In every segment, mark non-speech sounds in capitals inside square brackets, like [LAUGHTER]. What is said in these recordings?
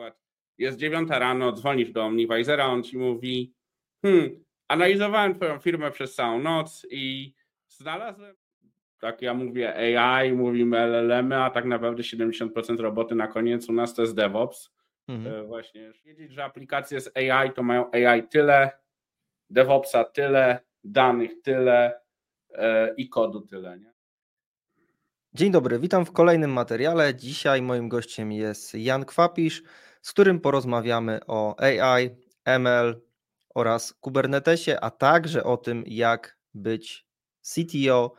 przykład jest dziewiąta rano, dzwonisz do Omnivisora, on ci mówi hmm, analizowałem twoją firmę przez całą noc i znalazłem tak ja mówię AI, mówimy LLM, a tak naprawdę 70% roboty na koniec u nas to jest DevOps. Mhm. Właśnie wiedzieć, że aplikacje z AI to mają AI tyle, DevOpsa tyle, danych tyle e, i kodu tyle. Nie? Dzień dobry, witam w kolejnym materiale. Dzisiaj moim gościem jest Jan Kwapisz, z którym porozmawiamy o AI, ML oraz Kubernetesie, a także o tym, jak być CTO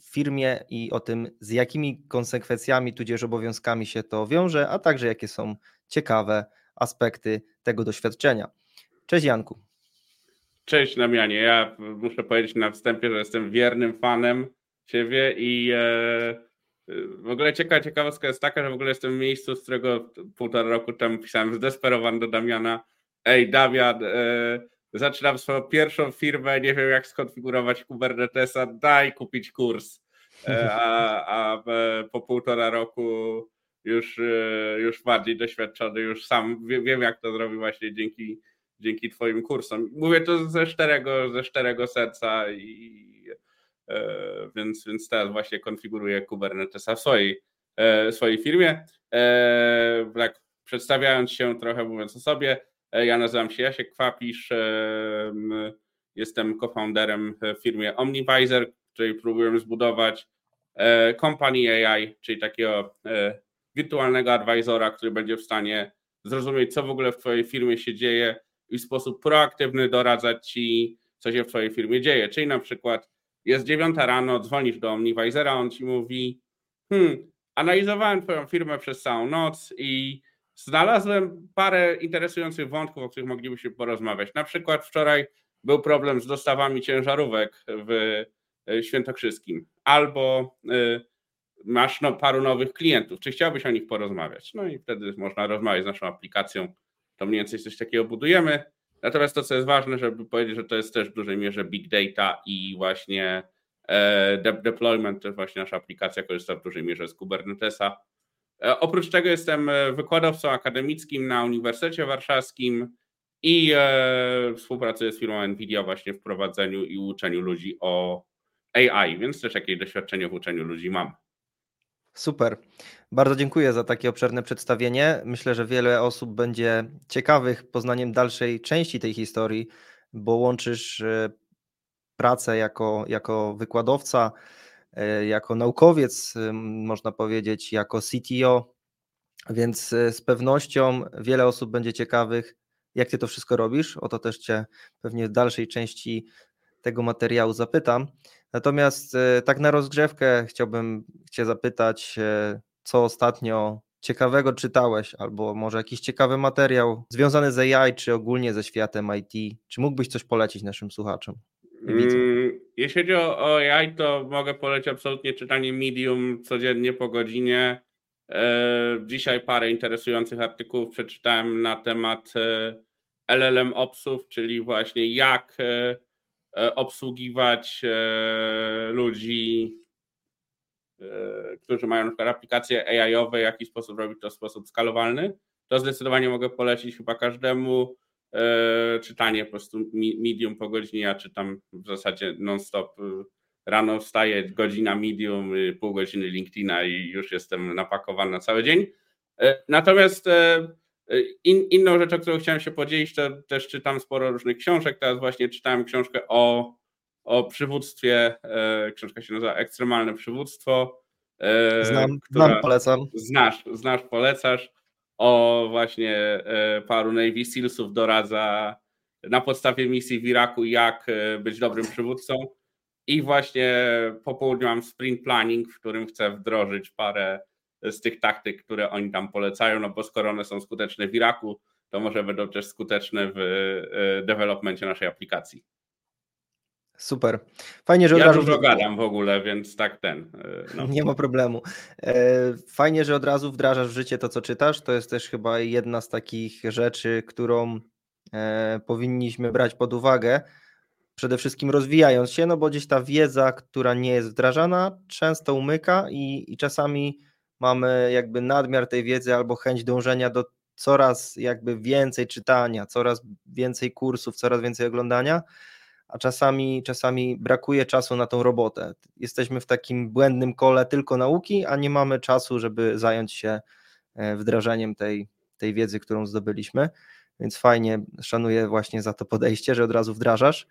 w firmie i o tym, z jakimi konsekwencjami tudzież obowiązkami się to wiąże, a także jakie są ciekawe aspekty tego doświadczenia. Cześć Janku. Cześć Damianie, ja muszę powiedzieć na wstępie, że jestem wiernym fanem Ciebie i e, w ogóle ciekawa ciekawostka jest taka, że w ogóle jestem w miejscu, z którego półtora roku temu pisałem zdesperowany do Damiana, ej Damian, e, zaczynam swoją pierwszą firmę, nie wiem jak skonfigurować Kubernetesa, daj kupić kurs. E, a, a po półtora roku już, e, już bardziej doświadczony, już sam wiem jak to zrobić właśnie dzięki, dzięki Twoim kursom. Mówię to ze szczerego, ze szczerego serca i e, więc, więc teraz właśnie konfiguruję Kubernetesa w swojej, swojej firmie. Tak, przedstawiając się trochę, mówiąc o sobie, E, ja nazywam się Jasiek Kwapisz, e, jestem co-founderem w firmie Omnivisor, której próbujemy zbudować e, company AI, czyli takiego wirtualnego advisora, który będzie w stanie zrozumieć, co w ogóle w Twojej firmie się dzieje i w sposób proaktywny doradzać Ci, co się w Twojej firmie dzieje. Czyli na przykład jest dziewiąta rano, dzwonisz do Omnivisora, on Ci mówi hmm, analizowałem Twoją firmę przez całą noc i znalazłem parę interesujących wątków, o których moglibyśmy porozmawiać. Na przykład wczoraj był problem z dostawami ciężarówek w e, Świętokrzyskim, albo e, masz no, paru nowych klientów, czy chciałbyś o nich porozmawiać? No i wtedy można rozmawiać z naszą aplikacją, to mniej więcej coś takiego budujemy. Natomiast to, co jest ważne, żeby powiedzieć, że to jest też w dużej mierze big data i właśnie e, deployment, to właśnie nasza aplikacja korzysta w dużej mierze z Kubernetesa, E, oprócz tego jestem e, wykładowcą akademickim na Uniwersytecie Warszawskim i współpracuję z firmą Nvidia właśnie w prowadzeniu i uczeniu ludzi o AI, więc też jakieś doświadczenie w uczeniu ludzi mam. Super. Bardzo dziękuję za takie obszerne przedstawienie. Myślę, że wiele osób będzie ciekawych poznaniem dalszej części tej historii, bo łączysz pracę jako, jako wykładowca E, jako naukowiec, można powiedzieć, jako CTO, więc e, z pewnością wiele osób będzie ciekawych, jak ty to wszystko robisz. O to też cię pewnie w dalszej części tego materiału zapytam. Natomiast e, tak na rozgrzewkę chciałbym cię zapytać, co ostatnio ciekawego czytałeś, albo może jakiś ciekawy materiał związany z AI, czy ogólnie ze światem IT. Czy mógłbyś coś polecić naszym słuchaczom? Mm, jeśli chodzi o AI, to mogę polecić absolutnie czytanie Medium codziennie po godzinie. E, dzisiaj parę interesujących artykułów przeczytałem na temat e, LLM Opsów, czyli właśnie jak e, obsługiwać ludzi, którzy mają na przykład aplikacje AI-owe, w jaki sposób robić to w sposób skalowalny. To zdecydowanie mogę polecić chyba każdemu. E, czytanie po prostu medium po godzinie, ja czytam w zasadzie non-stop. Rano wstaję, godzina medium, pół godziny LinkedIna i już jestem napakowany na cały dzień. E, natomiast e, in, inną rzeczą, którą chciałem się podzielić, to też czytam sporo różnych książek. Teraz właśnie czytałem książkę o, o przywództwie. Książka się nazywa Ekstremalne przywództwo. Znam, która, znam polecam. Znasz, znasz, polecasz o właśnie e, paru Navy Sealsów doradza na podstawie misji w Iraku, jak e, być dobrym przywódcą. I właśnie po południu mam sprint planning, w którym chcę wdrożyć parę z tych taktyk, które oni tam polecają, no bo skoro one są skuteczne w Iraku, to może będą też skuteczne w e, developmencie naszej aplikacji. Super. Fajnie, że ja od razu. dużo gadam w ogóle, więc tak ten. E, no. [LAUGHS] Nie ma problemu. E, fajnie, że od razu wdrażasz w życie to, co czytasz. To jest też chyba jedna z takich rzeczy, którą powinniśmy brać pod uwagę. Przede wszystkim rozwijając się, no bo gdzieś ta wiedza, która nie jest wdrażana, często umyka i, i czasami mamy jakby nadmiar tej wiedzy albo chęć dążenia do coraz jakby więcej czytania, coraz więcej kursów, coraz więcej oglądania, a czasami, czasami brakuje czasu na tą robotę. Jesteśmy w takim błędnym kole tylko nauki, a nie mamy czasu, żeby zająć się e, wdrażaniem tej, tej wiedzy, którą zdobyliśmy. Więc fajnie, szanuję właśnie za to podejście, że od razu wdrażasz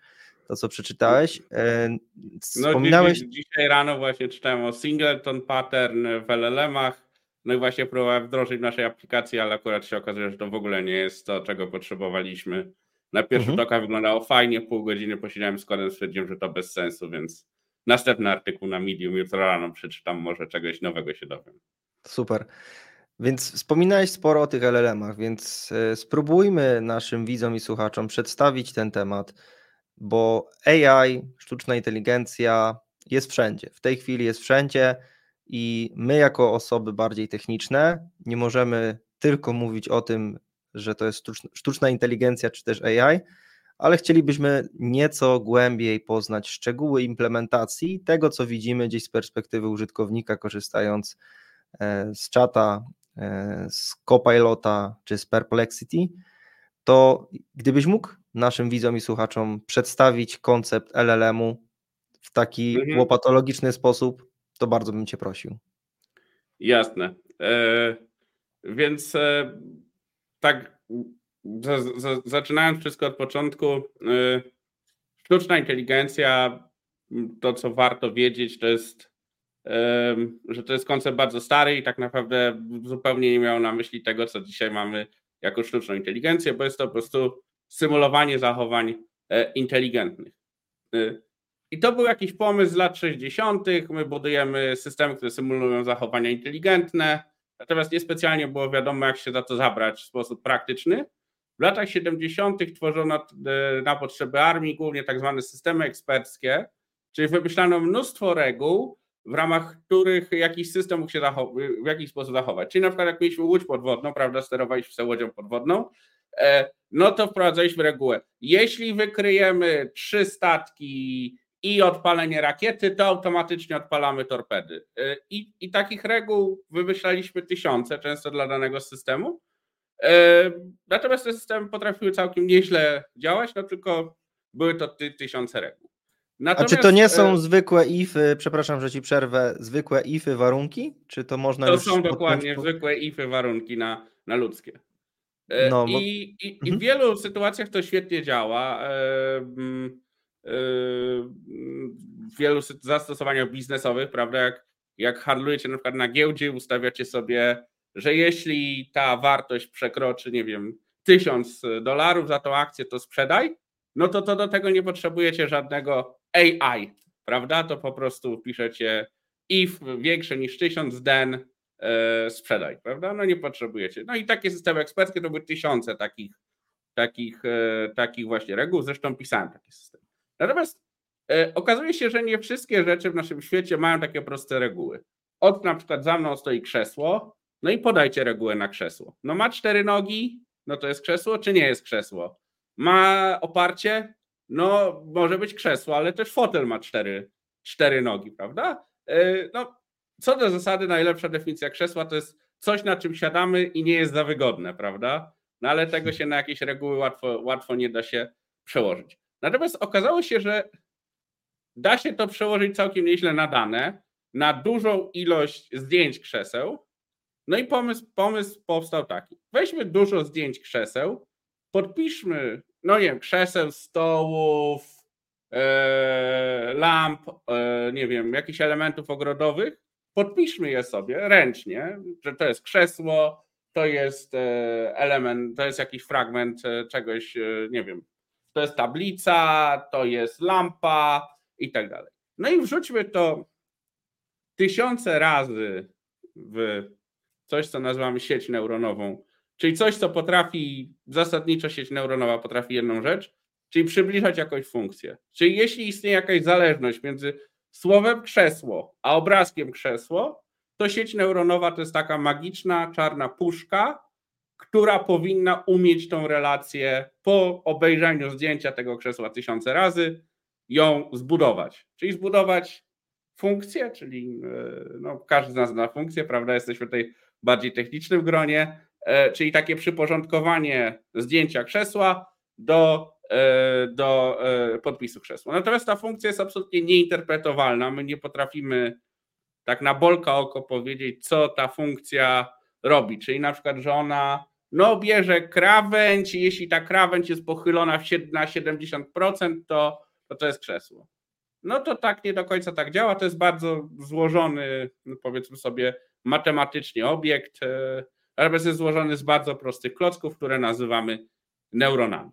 to, co przeczytałeś. E, no, wspominałeś... No, dzisiaj rano właśnie czytałem o singleton pattern w LLM-ach. No i właśnie próbowałem wdrożyć w naszej aplikacji, ale akurat się okazuje, że to w ogóle nie jest to, czego potrzebowaliśmy. Na pierwszy mhm. oka wyglądało fajnie, pół godziny posiedziałem z kodem, stwierdziłem, że to bez sensu, więc następny artykuł na Medium jutro rano przeczytam, może czegoś nowego się dowiem. Super. Więc wspominałeś sporo o tych LLM-ach, więc e, spróbujmy naszym widzom i słuchaczom przedstawić ten temat, bo AI, sztuczna inteligencja jest wszędzie. W tej chwili jest wszędzie i my, jako osoby bardziej techniczne, nie możemy tylko mówić o tym, że to jest sztuczna inteligencja czy też AI, ale chcielibyśmy nieco głębiej poznać szczegóły implementacji tego, co widzimy gdzieś z perspektywy użytkownika, korzystając e, z czata, e, z Copilota czy z Perplexity. To gdybyś mógł naszym widzom i słuchaczom przedstawić koncept LLM-u w taki mhm. łopatologiczny sposób, to bardzo bym Cię prosił. Jasne. E, więc e, tak, zaczynając wszystko od początku, e, sztuczna inteligencja, to co warto wiedzieć, to jest, e, że to jest koncept bardzo stary i tak naprawdę zupełnie nie miał na myśli tego, co dzisiaj mamy jako sztuczną inteligencję, bo jest to po prostu symulowanie zachowań e, inteligentnych. E, I to był jakiś pomysł z lat 60. My budujemy systemy, które symulują zachowania inteligentne, natomiast niespecjalnie było wiadomo, jak się za to zabrać w sposób praktyczny. W latach 70. tworzono e, na potrzeby armii głównie tak zwane systemy eksperckie, czyli wymyślano mnóstwo reguł, w ramach których jakiś system mógł się w jakiś sposób zachować. Czyli na przykład jak mieliśmy łódź podwodną, prawda, sterowaliśmy sobie łodzią podwodną, no to wprowadzaliśmy regułę. Jeśli wykryjemy trzy statki i odpalenie rakiety, to automatycznie odpalamy torpedy. Y, I, I takich reguł wymyślaliśmy tysiące, często dla danego systemu. Y, natomiast te systemy potrafiły całkiem nieźle działać, no tylko były to ty, tysiące reguł. Natomiast, A czy to nie są zwykłe ify, przepraszam, że ci przerwę, zwykłe ify warunki? Czy to można To są dokładnie zwykłe ify warunki na, na ludzkie. E, no, bo... I, i, I, w mhm. wielu sytuacjach to świetnie działa. E, mm, e, w wielu zastosowaniach biznesowych, prawda, jak, jak handlujecie na przykład na giełdzie, ustawiacie sobie, że jeśli ta wartość przekroczy, nie wiem, tysiąc dolarów za tą akcję, to sprzedaj, no to, to do tego nie potrzebujecie żadnego AI, prawda? To po prostu piszecie if większe niż tysiąc, e, sprzedaj, prawda? No nie potrzebujecie. No i takie systemy eksperckie to były tysiące takich, takich, e, takich właśnie reguł, zresztą pisałem taki system. Natomiast e, okazuje się, że nie wszystkie rzeczy w naszym świecie mają takie proste reguły. Od na przykład za mną stoi krzesło, no i podajcie regułę na krzesło. No ma cztery nogi, no to jest krzesło, czy nie jest krzesło? Ma oparcie? No może być krzesło, ale też fotel ma cztery, cztery nogi, prawda? E, no co do zasady, najlepsza definicja krzesła to jest coś, na czym siadamy i nie jest za wygodne, prawda? No ale tego się na jakieś reguły łatwo, łatwo nie da się przełożyć. Natomiast okazało się, że da się to przełożyć całkiem nieźle na dane, na dużą ilość zdjęć krzeseł. No i pomysł, pomysł powstał taki. Weźmy dużo zdjęć krzeseł, podpiszmy, no nie wiem, krzeseł, stołów, e, lamp, e, nie wiem, jakichś elementów ogrodowych podpiszmy je sobie ręcznie, że to jest krzesło, to jest e, element, to jest jakiś fragment e, czegoś, e, nie wiem, to jest tablica, to jest lampa i tak dalej. No i wrzućmy to tysiące razy w coś, co nazywamy sieć neuronową, czyli coś, co potrafi, zasadniczo sieć neuronowa potrafi jedną rzecz, czyli przybliżać jakąś funkcję. Czyli jeśli istnieje jakaś zależność między słowem krzesło, a obrazkiem krzesło, to sieć neuronowa to jest taka magiczna czarna puszka, która powinna umieć tą relację po obejrzeniu zdjęcia tego krzesła tysiące razy ją zbudować. Czyli zbudować funkcję, czyli e, no, każdy z nas zna funkcję, prawda? Jesteśmy tutaj bardziej technicznym gronie. czyli takie przyporządkowanie zdjęcia krzesła do, do podpisu krzesła. Natomiast ta funkcja jest absolutnie nieinterpretowalna. My nie potrafimy tak na bolka oko powiedzieć, co ta funkcja robi. Czyli na przykład, że ona no bierze krawędź i jeśli ta krawędź jest pochylona na 70%, to, to to jest krzesło. No to tak nie do końca tak działa. To jest bardzo złożony, no powiedzmy sobie, matematycznie obiekt, natomiast jest złożony z bardzo prostych klocków, które nazywamy neuronami.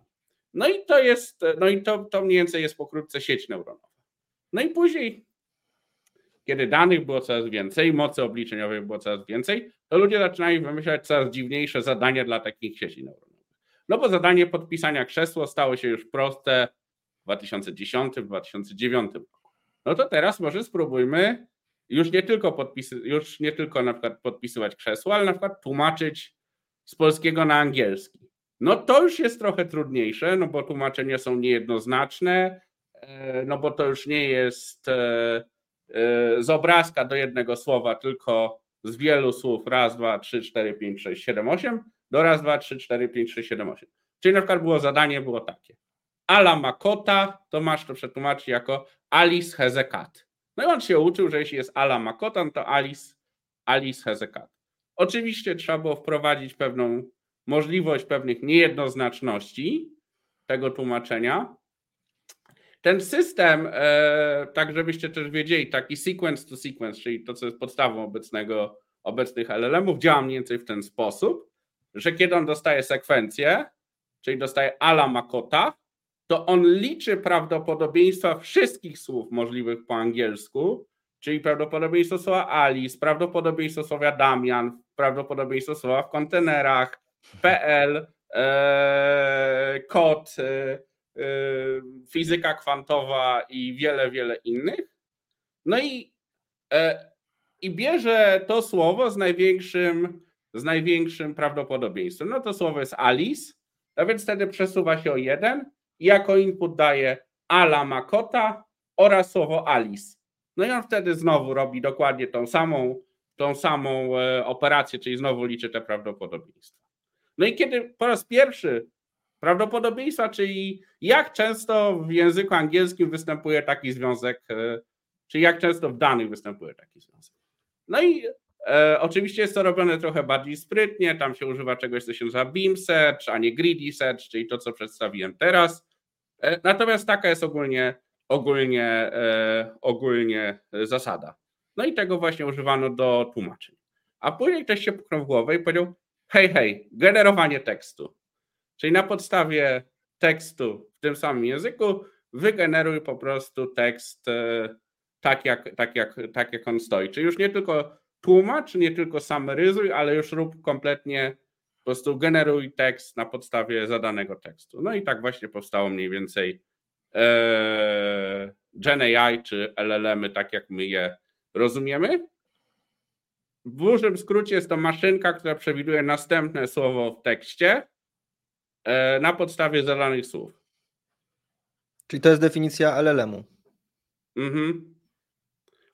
No i to jest, no i to, to mniej więcej jest pokrótce sieć neuronowa. No i później kiedy danych było coraz więcej, mocy obliczeniowej było coraz więcej, to ludzie zaczynają wymyślać coraz dziwniejsze zadania dla takich sieci neuronowych. No bo zadanie podpisania krzesła stało się już proste w 2010, 2009 roku. No to teraz może spróbujmy już nie tylko podpisy, już nie tylko na przykład podpisywać krzesło, ale na przykład tłumaczyć z polskiego na angielski. No to już jest trochę trudniejsze, no bo tłumaczenia są niejednoznaczne, e, no bo to już nie jest e, Y, z obrazka do jednego słowa, tylko z wielu słów raz, dwa, trzy, cztery, pięć, sześć, siedem, osiem do raz, dwa, trzy, cztery, pięć, sześć, siedem, osiem. Czyli na przykład było zadanie, było takie. Ala ma kota, to masz to przetłumaczyć jako Alice cat. No i on się uczył, że jeśli jest Ala ma kota, no to Alice, Alice cat. Oczywiście trzeba było wprowadzić pewną możliwość pewnych niejednoznaczności tego tłumaczenia, ten system, e, tak żebyście też wiedzieli, taki sequence to sequence, czyli to, co jest podstawą obecnego, obecnych LLM-ów, działa mniej więcej w ten sposób, że kiedy on dostaje sekwencję, czyli dostaje ala makota, to on liczy prawdopodobieństwa wszystkich słów możliwych po angielsku, czyli prawdopodobieństwo słowa Alice, prawdopodobieństwo słowa Damian, prawdopodobieństwo słowa w kontenerach, PL, e, kod, e, Y, fizyka kwantowa i wiele, wiele innych. No i, e, i bierze to słowo z największym, z największym prawdopodobieństwem. No to słowo jest Alice, a więc wtedy przesuwa się o jeden i jako input daje Ala Makota oraz słowo Alice. No i on wtedy znowu robi dokładnie tą samą, tą samą e, operację, czyli znowu liczy te prawdopodobieństwa. No i kiedy po raz pierwszy prawdopodobieństwa, czyli jak często w języku angielskim występuje taki związek, e, czyli jak często w danych występuje taki związek. No i e, oczywiście jest to robione trochę bardziej sprytnie, tam się używa czegoś, co się nazywa beam search, a nie greedy search, czyli to, co przedstawiłem teraz. E, natomiast taka jest ogólnie, ogólnie, e, ogólnie zasada. No i tego właśnie używano do tłumaczeń. A później ktoś się puknął w głowę i powiedział, hej, hej, generowanie tekstu. Czyli na podstawie tekstu w tym samym języku wygeneruj po prostu tekst e, tak jak, tak jak, tak jak on stoi. Czyli już nie tylko tłumacz, nie tylko samaryzuj, ale już rób kompletnie, po prostu generuj tekst na podstawie zadanego tekstu. No i tak właśnie powstało mniej więcej e, GenAI czy LLM-y, tak jak my je rozumiemy. W dużym skrócie jest to maszynka, która przewiduje następne słowo w tekście, E, na podstawie zadanych słów. Czyli to jest definicja LLM-u. Mhm.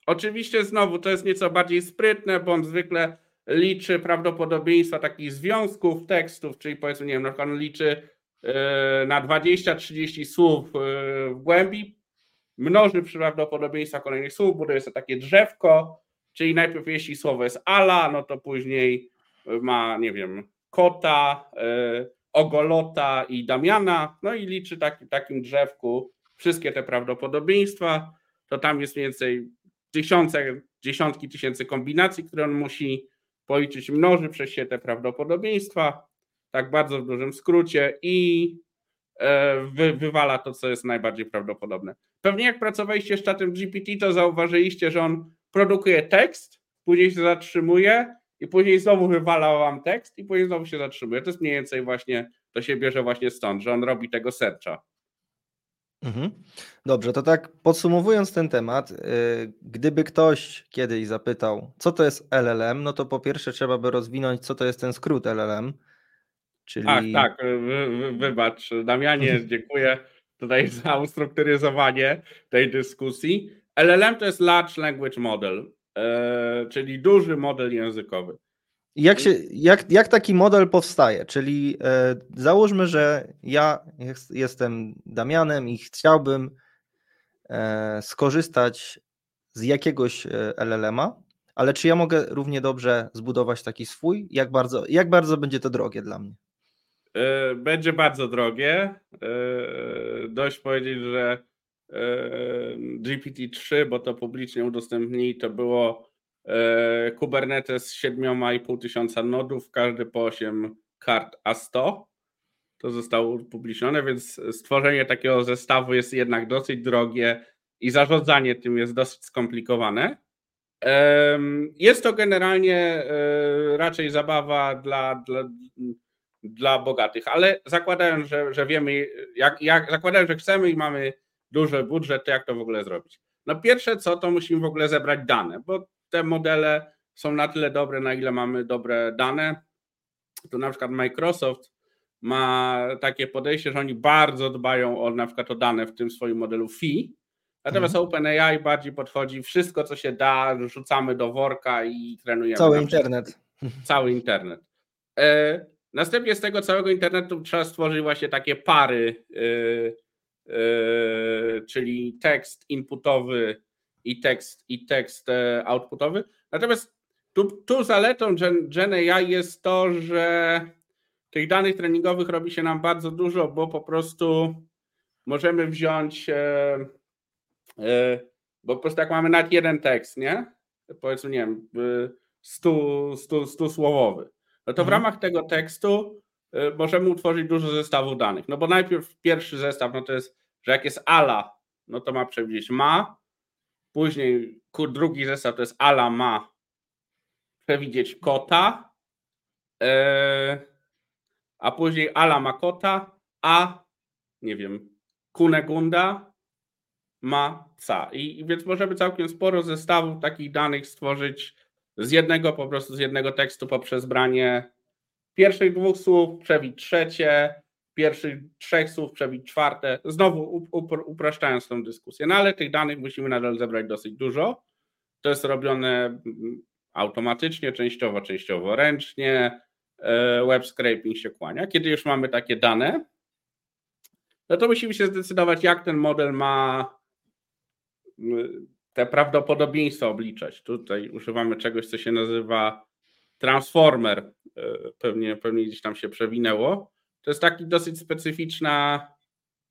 Oczywiście znowu to jest nieco bardziej sprytne, bo on zwykle liczy prawdopodobieństwa takich związków tekstów, czyli powiedzmy, nie wiem, na przykład on liczy e, na 20-30 słów e, w głębi, mnoży przy prawdopodobieństwa kolejnych słów, buduje sobie takie drzewko, czyli najpierw jeśli słowo jest ala, no to później ma, nie wiem, kota, Ogolota i Damiana, no i liczy taki, takim drzewku wszystkie te prawdopodobieństwa, to tam jest mniej więcej tysiące, dziesiątki tysięcy kombinacji, które on musi policzyć, mnoży przez się te prawdopodobieństwa, tak bardzo w dużym skrócie i e, wy, wywala to, co jest najbardziej prawdopodobne. Pewnie jak pracowaliście z czatem GPT, to zauważyliście, że on produkuje tekst, później się zatrzymuje i później znowu wywala wam tekst i później znowu się zatrzymuje. To jest mniej więcej właśnie, to się bierze właśnie stąd, że on robi tego searcha. Mhm. Dobrze, to tak podsumowując ten temat, yy, gdyby ktoś kiedyś zapytał, co to jest LLM, no to po pierwsze trzeba by rozwinąć, co to jest ten skrót LLM. Czyli... Ach, tak, wy, wy, wybacz, Damianie, [LAUGHS] dziękuję tutaj za ustrukturyzowanie tej dyskusji. LLM to jest Large Language Model. E, czyli duży model językowy. Jak, się, jak, jak taki model powstaje? Czyli e, załóżmy, że ja jest, jestem Damianem i chciałbym e, skorzystać z jakiegoś LLM-a, ale czy ja mogę równie dobrze zbudować taki swój? Jak bardzo, jak bardzo będzie to drogie dla mnie? Będzie bardzo drogie. Dość powiedzieć, że GPT-3, bo to publicznie udostępnili, to było Kubernetes z 7,5 tysiąca nodów, każdy po 8 kart A100. To zostało upublicznione, więc stworzenie takiego zestawu jest jednak dosyć drogie i zarządzanie tym jest dosyć skomplikowane. Jest to generalnie raczej zabawa dla, dla dla bogatych, ale zakładając, że, że wiemy, jak, jak, zakładając, że chcemy i mamy duży budżet, to jak to w ogóle zrobić? No pierwsze co, to musimy w ogóle zebrać dane, bo te modele są na tyle dobre, na ile mamy dobre dane. To na przykład Microsoft ma takie podejście, że oni bardzo dbają o na przykład o dane w tym swoim modelu FI, natomiast mhm. OpenAI bardziej podchodzi, wszystko co się da, rzucamy do worka i trenujemy. Cały internet. Cały internet. E, Następnie z tego całego internetu trzeba stworzyć właśnie takie pary, yy, czyli tekst inputowy i tekst, i tekst e, outputowy. Natomiast tu, tu zaletą Gen, Gen AI jest to, że tych danych treningowych robi się nam bardzo dużo, bo po prostu możemy wziąć, e, e, bo po prostu jak mamy nad jeden tekst, nie? Powiedzmy, nie wiem, 100, 100, 100 słowowy no to w mhm. ramach tego tekstu możemy utworzyć dużo zestawów danych. No bo najpierw pierwszy zestaw, no to jest, że jak jest ala, no to ma przewidzieć ma, później drugi zestaw to jest ala ma przewidzieć kota, e, a później ala ma kota, a nie wiem, kunegunda ma psa. I, I więc możemy całkiem sporo zestawów takich danych stworzyć z jednego po prostu z jednego tekstu poprzez branie pierwszych dwóch słów, przebić trzecie, pierwszych trzech słów, przebić czwarte, znowu upraszczając tą dyskusję. No ale tych danych musimy nadal zebrać dosyć dużo. To jest robione mm, automatycznie, częściowo, częściowo ręcznie. E, web scraping się kłania. Kiedy już mamy takie dane, no to musimy się zdecydować, jak ten model ma te prawdopodobieństwa obliczać. Tutaj używamy czegoś, co się nazywa transformer. E, pewnie, pewnie gdzieś tam się przewinęło. To jest taki dosyć specyficzna,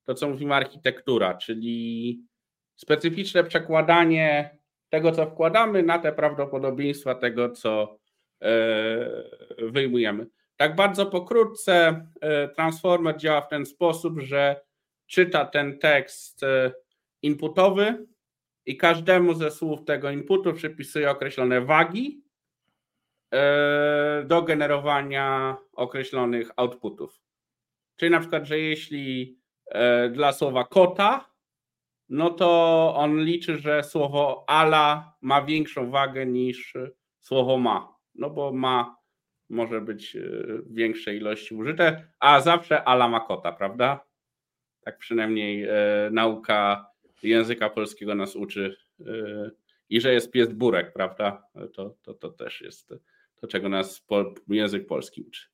to co mówimy, architektura, czyli specyficzne przekładanie tego, co wkładamy, na te prawdopodobieństwa tego, co e, wyjmujemy. Tak bardzo pokrótce, e, transformer działa w ten sposób, że czyta ten tekst inputowy, i każdemu ze słów tego inputu przypisuje określone wagi do generowania określonych outputów. Czyli na przykład, że jeśli e, dla słowa kota, no to on liczy, że słowo ala ma większą wagę niż słowo ma. No bo ma może być e, w większej ilości użyte, a zawsze ala ma kota, prawda? Tak przynajmniej nauka języka polskiego nas uczy i że jest pies burek, prawda? To, to, to też jest to, czego nas język polski uczy.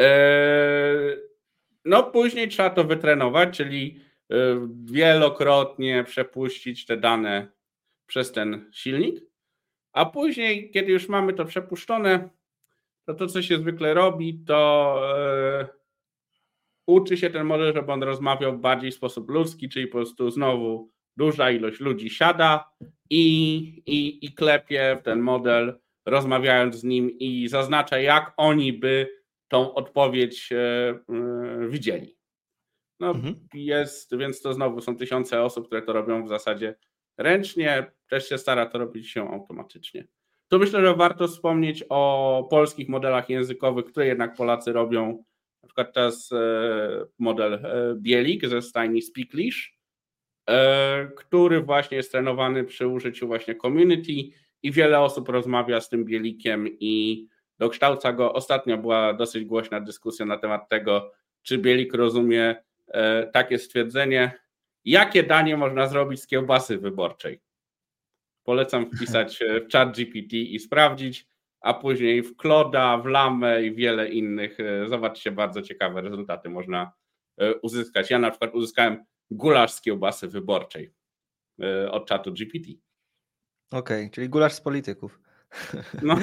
E, no, później trzeba to wytrenować, czyli y, wielokrotnie przepuścić te dane przez ten silnik, a później, kiedy już mamy to przepuszczone, to to, co się zwykle robi, to e, uczy się ten model, żeby on rozmawiał bardziej w sposób ludzki, czyli po prostu znowu duża ilość ludzi siada i, i, i klepie w ten model, rozmawiając z nim i zaznacza, jak oni by tą odpowiedź e, e, widzieli. No, mhm. jest, więc to znowu są tysiące osób, które to robią w zasadzie ręcznie, też się stara to robić się automatycznie. Tu myślę, że warto wspomnieć o polskich modelach językowych, które jednak Polacy robią. Na przykład teraz e, model Bielik ze stajni Speaklish, który właśnie jest trenowany przy użyciu właśnie community i wiele osób rozmawia z tym bielikiem i dokształca go. Ostatnio była dosyć głośna dyskusja na temat tego, czy bielik rozumie e, takie stwierdzenie, jakie danie można zrobić z kiełbasy wyborczej. Polecam wpisać w chat GPT i sprawdzić, a później w Kloda, w Lamę i wiele innych. Zobaczcie, bardzo ciekawe rezultaty można uzyskać. Ja na przykład uzyskałem gulasz z kiełbasy wyborczej od czatu GPT. Okej, okay, czyli gulasz z polityków. No,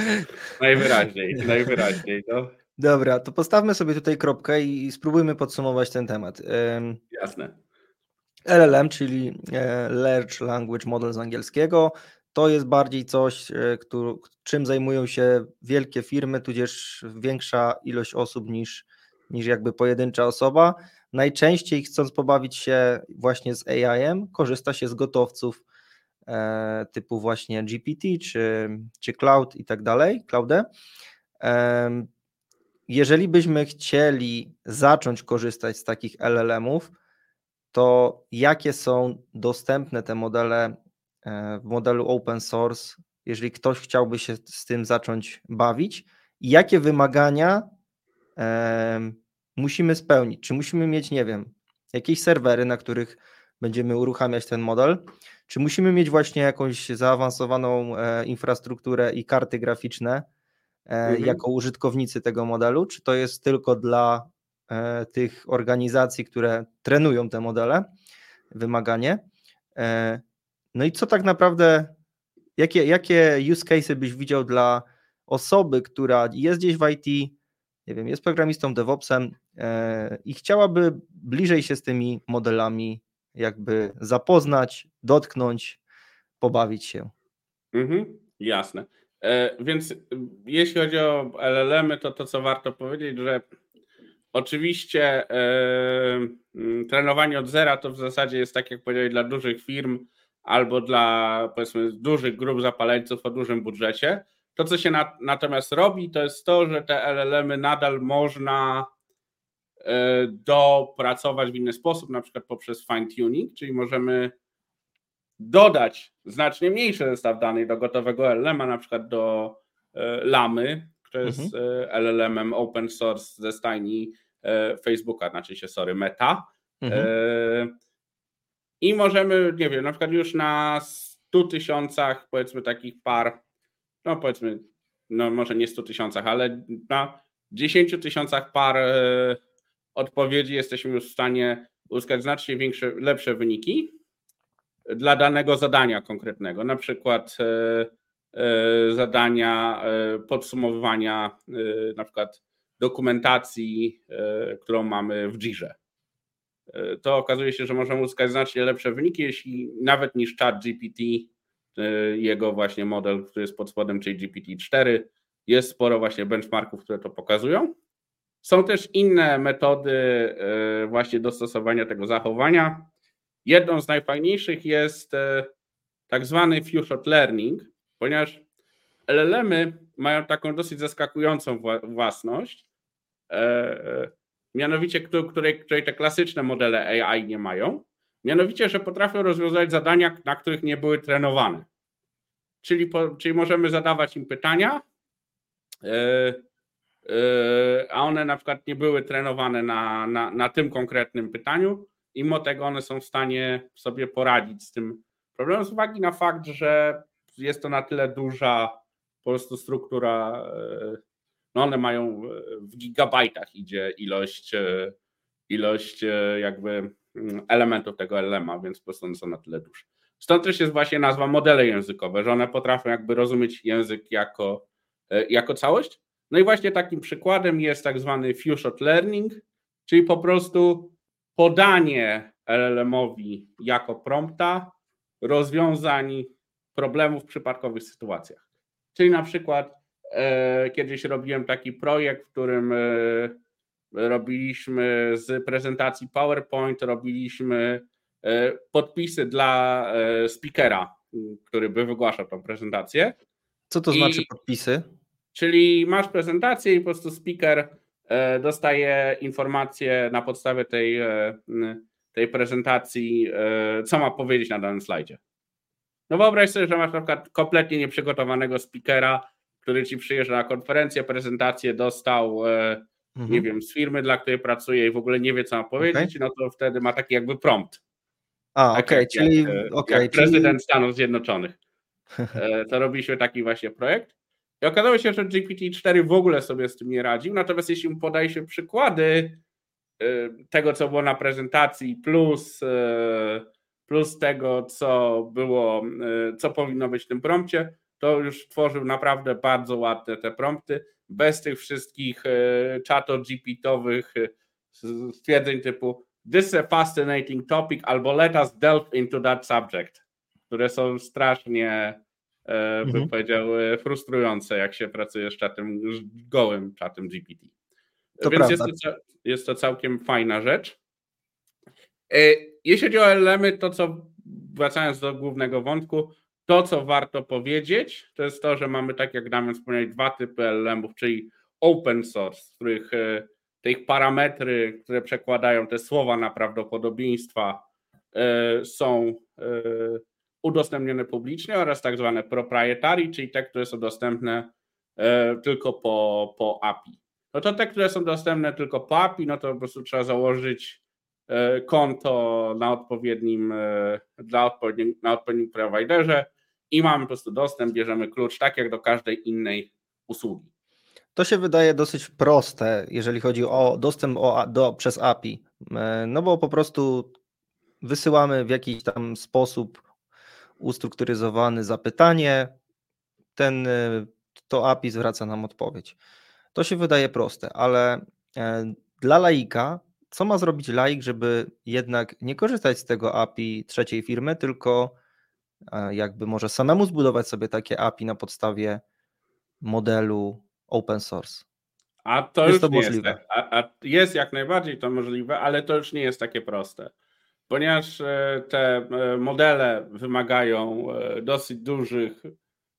najwyraźniej, najwyraźniej. No. Dobra, to postawmy sobie tutaj kropkę i spróbujmy podsumować ten temat. Jasne. LLM, czyli e, Large Language Model z angielskiego, to jest bardziej coś, e, który, czym zajmują się wielkie firmy, tudzież większa ilość osób niż, niż jakby pojedyncza osoba. Najczęściej chcąc pobawić się właśnie z AI-em, korzysta się z gotowców typu właśnie GPT czy, czy Cloud i tak dalej, Cloudę. Jeżeli byśmy chcieli zacząć korzystać z takich LLM-ów, to jakie są dostępne te modele e, w modelu open source, jeżeli ktoś chciałby się z tym zacząć bawić i jakie wymagania musimy spełnić? Czy musimy mieć, nie wiem, jakieś serwery, na których będziemy uruchamiać ten model? Czy musimy mieć właśnie jakąś zaawansowaną e, infrastrukturę i karty graficzne e, mhm. jako użytkownicy tego modelu? Czy to jest tylko dla E, tych organizacji, które trenują te modele, wymaganie. E, no i co tak naprawdę, jakie, jakie use cases byś widział dla osoby, która jest gdzieś w IT, nie wiem, jest programistą, DevOpsem e, i chciałaby bliżej się z tymi modelami jakby zapoznać, dotknąć, pobawić się. Mhm, jasne. E, więc jeśli chodzi o LLM-y, to to co warto powiedzieć, że Oczywiście e, trenowanie od zera to w zasadzie jest tak, jak powiedziałeś, dla dużych firm albo dla powiedzmy dużych grup zapaleńców o dużym budżecie. To, co się na, natomiast robi, to jest to, że te LLM-y nadal można dopracować w inny sposób, na przykład poprzez fine-tuning, czyli możemy dodać znacznie mniejszy zestaw danych do gotowego LLM-a, na przykład do e, Lamy, jest mhm. LLM-em open source ze stajni e, Facebooka, znaczy się, sorry, Meta. Mhm. E, I możemy, nie wiem, na przykład już na 100 tysiącach, powiedzmy, takich par, no powiedzmy, no może nie 100 tysiącach, ale na 10 tysiącach par odpowiedzi jesteśmy już w stanie uzyskać znacznie większe, lepsze wyniki dla danego zadania konkretnego. Na przykład E, zadania e, podsumowywania e, na przykład dokumentacji, którą mamy w Jirze. To okazuje się, że możemy uzyskać znacznie lepsze wyniki, jeśli nawet niż chat GPT, jego właśnie model, który jest pod spodem, czyli GPT-4. Jest sporo właśnie benchmarków, które to pokazują. Są też inne metody właśnie dostosowania tego zachowania. Jedną z najfajniejszych jest tak zwany few shot learning, ponieważ LLM-y mają taką dosyć zaskakującą własność, e, e, mianowicie której, której te klasyczne modele AI nie mają, mianowicie, że potrafią rozwiązać zadania, na których nie były trenowane. Czyli, po, czyli możemy zadawać im pytania, e, a one na przykład nie były trenowane na, na, na tym konkretnym pytaniu, i mimo tego one są w stanie sobie poradzić z tym problemem z uwagi na fakt, że jest to na tyle duża po prostu struktura, e, no one mają e, w gigabajtach idzie ilość, e, ilość jakby mm, elementów tego LLM-a, więc po prostu one są na tyle duże. Stąd też jest właśnie nazwa modele językowe, że one potrafią jakby rozumieć język jako, jako całość. No i właśnie takim przykładem jest tak zwany few shot learning, czyli po prostu podanie LLM-owi jako prompta rozwiązań problemów w przypadkowych sytuacjach. Czyli na przykład e, kiedyś robiłem taki projekt, w którym e, robiliśmy z prezentacji PowerPoint, robiliśmy e, podpisy dla e, speakera, który by wygłaszał tą prezentację. Co to I, znaczy podpisy? Czyli masz prezentację i po prostu speaker e, dostaje informacje na podstawie tej, e, tej prezentacji, co ma powiedzieć na danym slajdzie. No wyobraź sobie, że masz na przykład kompletnie nieprzygotowanego speakera, który ci przyjeżdża na konferencję, prezentację dostał, e, mhm. nie wiem, z firmy, dla której pracuje i w ogóle nie wie, co ma powiedzieć, okay. no to wtedy ma taki jakby prompt. A, tak okej, okay, czyli jak, okay, jak prezydent czyli... Stanów Zjednoczonych. E, to robiliśmy taki właśnie projekt. I okazało się, że GPT-4 w ogóle sobie z tym nie radził, natomiast jeśli mu podaje się przykłady tego, co było na prezentacji, plus, plus tego, co było, co powinno być w tym prompcie, to już tworzył naprawdę bardzo ładne te prompty, bez tych wszystkich czato GPT-owych stwierdzeń typu this is a fascinating topic albo let us delve into that subject, które są strasznie bym mhm. powiedział frustrujące, jak się pracuje z czatem, gołym czatem GPT. To Więc jest to, jest to całkiem fajna rzecz. Jeśli chodzi o LLM, to co, wracając do głównego wątku, to co warto powiedzieć, to jest to, że mamy, tak jak Damian wspomniał, dwa typy LLM-ów, czyli open source, w których te ich parametry, które przekładają te słowa na prawdopodobieństwa, e, są e, udostępnione publicznie oraz tak zwane proprietary, czyli te, które są dostępne e, tylko po, po API. No to te, które są dostępne tylko po API, no to po prostu trzeba założyć konto na odpowiednim, dla odpowiednim, na odpowiednim prowajderze i mamy po prostu dostęp, bierzemy klucz, tak jak do każdej innej usługi. To się wydaje dosyć proste, jeżeli chodzi o dostęp o, do, przez API. E, no bo po prostu wysyłamy w jakiś tam sposób ustrukturyzowany zapytanie, ten, e, to API zwraca nam odpowiedź. To się wydaje proste, ale e, dla laika, co ma zrobić laik, żeby jednak nie korzystać z tego API trzeciej firmy, tylko jakby może samemu zbudować sobie takie API na podstawie modelu open source. A to jest już to nie możliwe. jest. A, a jest jak najbardziej to możliwe, ale to już nie jest takie proste. Ponieważ e, te e, modele wymagają e, dosyć dużych,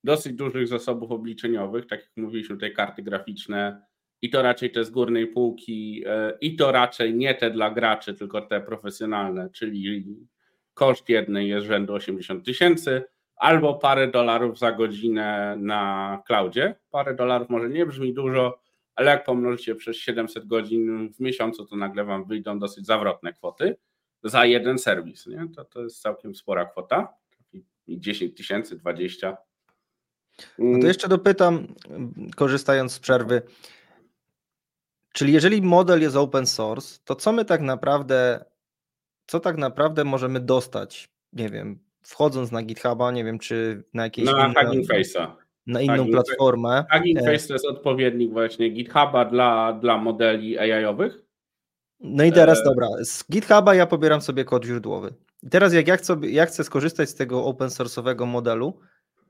dosyć dużych zasobów obliczeniowych, tak jak mówiliśmy, tutaj karty graficzne, i to raczej te z górnej półki, i to raczej nie te dla graczy, tylko te profesjonalne, czyli koszt jednej jest rzędu 80 tysięcy, albo parę dolarów za godzinę na cloudzie. Parę dolarów może nie brzmi dużo, ale jak pomnożycie przez 700 godzin w miesiącu, to nagle Wam wyjdą dosyć zawrotne kwoty za jeden serwis. Nie? To, to jest całkiem spora kwota. 10 tysięcy, 20. No to jeszcze dopytam, korzystając z przerwy. Czyli jeżeli model jest open source, to co my tak naprawdę, co tak naprawdę możemy dostać? Nie wiem, wchodząc na GitHuba, nie wiem, czy na jakieś. Na inne, Hugging Face'a. Na inną Hugging platformę. Hugging e, Face to jest odpowiednik właśnie GitHuba dla, dla modeli AI-owych. No i teraz e... dobra, z GitHuba ja pobieram sobie kod źródłowy. I teraz jak ja chcę, ja chcę skorzystać z tego open source'owego modelu,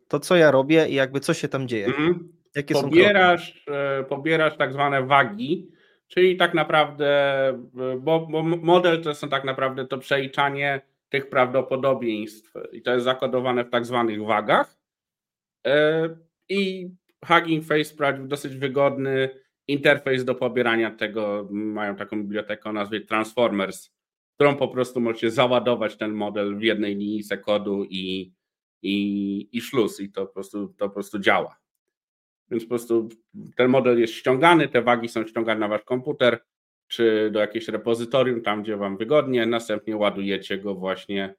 to co ja robię i jakby co się tam dzieje? Mhm. Jakie pobierasz, są e, pobierasz tak zwane wagi, czyli tak naprawdę, e, bo, bo model to są tak naprawdę to przeliczanie tych prawdopodobieństw i to jest zakodowane w tak zwanych wagach. E, I Hugging Face sprawdził dosyć wygodny interfejs do pobierania tego. Mają taką bibliotekę o nazwie Transformers, którą po prostu możecie załadować ten model w jednej linii kodu i, i, i szluz i to po, prostu, to po prostu działa. Więc po prostu ten model jest ściągany, te wagi są ściągane na wasz komputer, czy do jakiegoś repozytorium, tam gdzie Wam wygodnie, następnie ładujecie go właśnie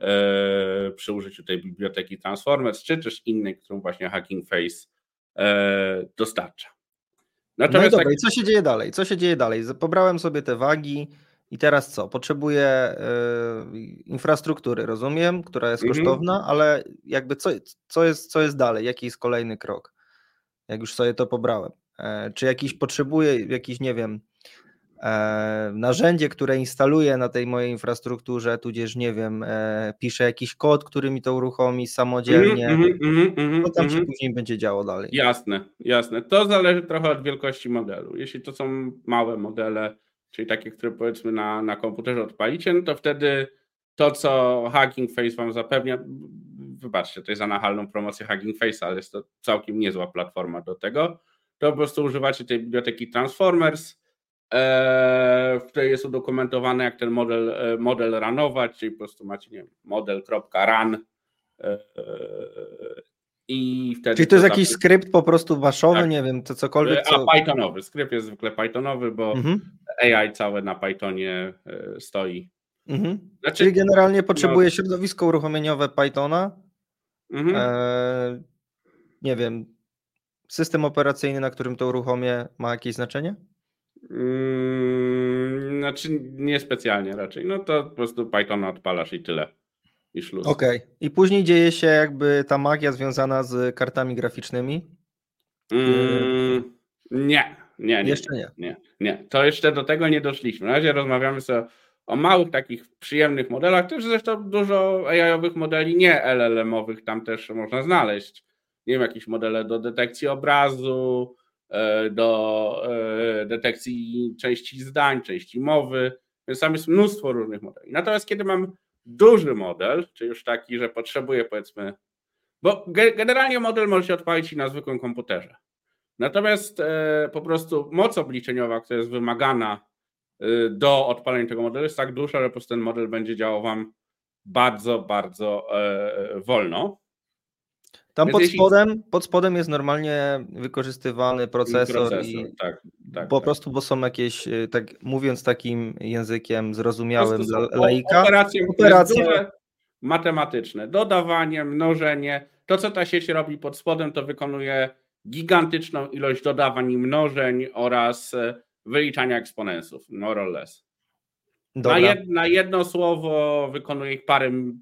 e, przy użyciu tej biblioteki Transformers, czy też innej, którą właśnie Hacking Face e, dostarcza. Natomiast no i dobra, tak... i co się dzieje dalej? Co się dzieje dalej? Pobrałem sobie te wagi i teraz co? Potrzebuję e, infrastruktury, rozumiem, która jest mhm. kosztowna, ale jakby co, co, jest, co jest dalej? Jaki jest kolejny krok? Jak już sobie to pobrałem. E, czy jakiś potrzebuję, jakiś, nie wiem, narzędzie, które instaluję na tej mojej infrastrukturze, tudzież nie wiem, e, piszę jakiś kod, który mi to uruchomi samodzielnie, mm, mm, mm, to tam się później będzie działo dalej. Jasne, jasne. To zależy trochę od wielkości modelu. Jeśli to są małe modele, czyli takie, które powiedzmy na, na komputerze odpalicie, no to wtedy to, co Hugging Face Wam zapewnia, wybaczcie, to jest za nachalną promocję Hugging Face, ale jest to całkiem niezła platforma do tego, to po prostu używacie tej biblioteki Transformers, E, w której jest udokumentowane, jak ten model, e, model runować, czyli po prostu macie nie wiem, model.run e, i wtedy. Czyli to jest to jakiś skrypt po prostu waszowy, tak. nie wiem, to cokolwiek. Co... A Pythonowy, skrypt jest zwykle Pythonowy, bo mhm. AI całe na Pythonie stoi. Mhm. Znaczy, Czyli generalnie potrzebuje no... środowisko uruchomieniowe Pythona. Mhm. E, nie wiem, system operacyjny, na którym to uruchomię, ma jakieś znaczenie? Hmm, znaczy niespecjalnie raczej. No to po prostu Python odpalasz i tyle. I szluz. Okej. Okay. I później dzieje się jakby ta magia związana z kartami graficznymi? Mm, nie, nie, nie. Jeszcze nie. nie. Nie, to jeszcze do tego nie doszliśmy. Na razie rozmawiamy sobie o małych, takich przyjemnych modelach. Też zresztą dużo AI-owych modeli nie LLM-owych tam też można znaleźć. Nie wiem, jakieś modele do detekcji obrazu, do e, detekcji części zdań, części mowy, więc tam jest mnóstwo różnych modeli. Natomiast kiedy mam duży model, czy już taki, że potrzebuję powiedzmy, bo generalnie model może się odpalić na zwykłym komputerze. Natomiast e, po prostu moc obliczeniowa, która jest wymagana do odpalenia tego modelu jest tak duża, że po prostu ten model będzie działał Wam bardzo, bardzo e, wolno. Tam pod, spodem, pod spodem jest normalnie wykorzystywany procesor, procesor i tak, tak, po tak. prostu, bo są jakieś, y, tak mówiąc takim językiem zrozumiałym dla laika, operacje, operacje matematyczne, dodawanie, mnożenie. To, co ta sieć robi pod spodem, to wykonuje gigantyczną ilość dodawań i mnożeń oraz e, wyliczania eksponensów, more or less. Na, jed, na, jedno słowo wykonuje ich parę mm,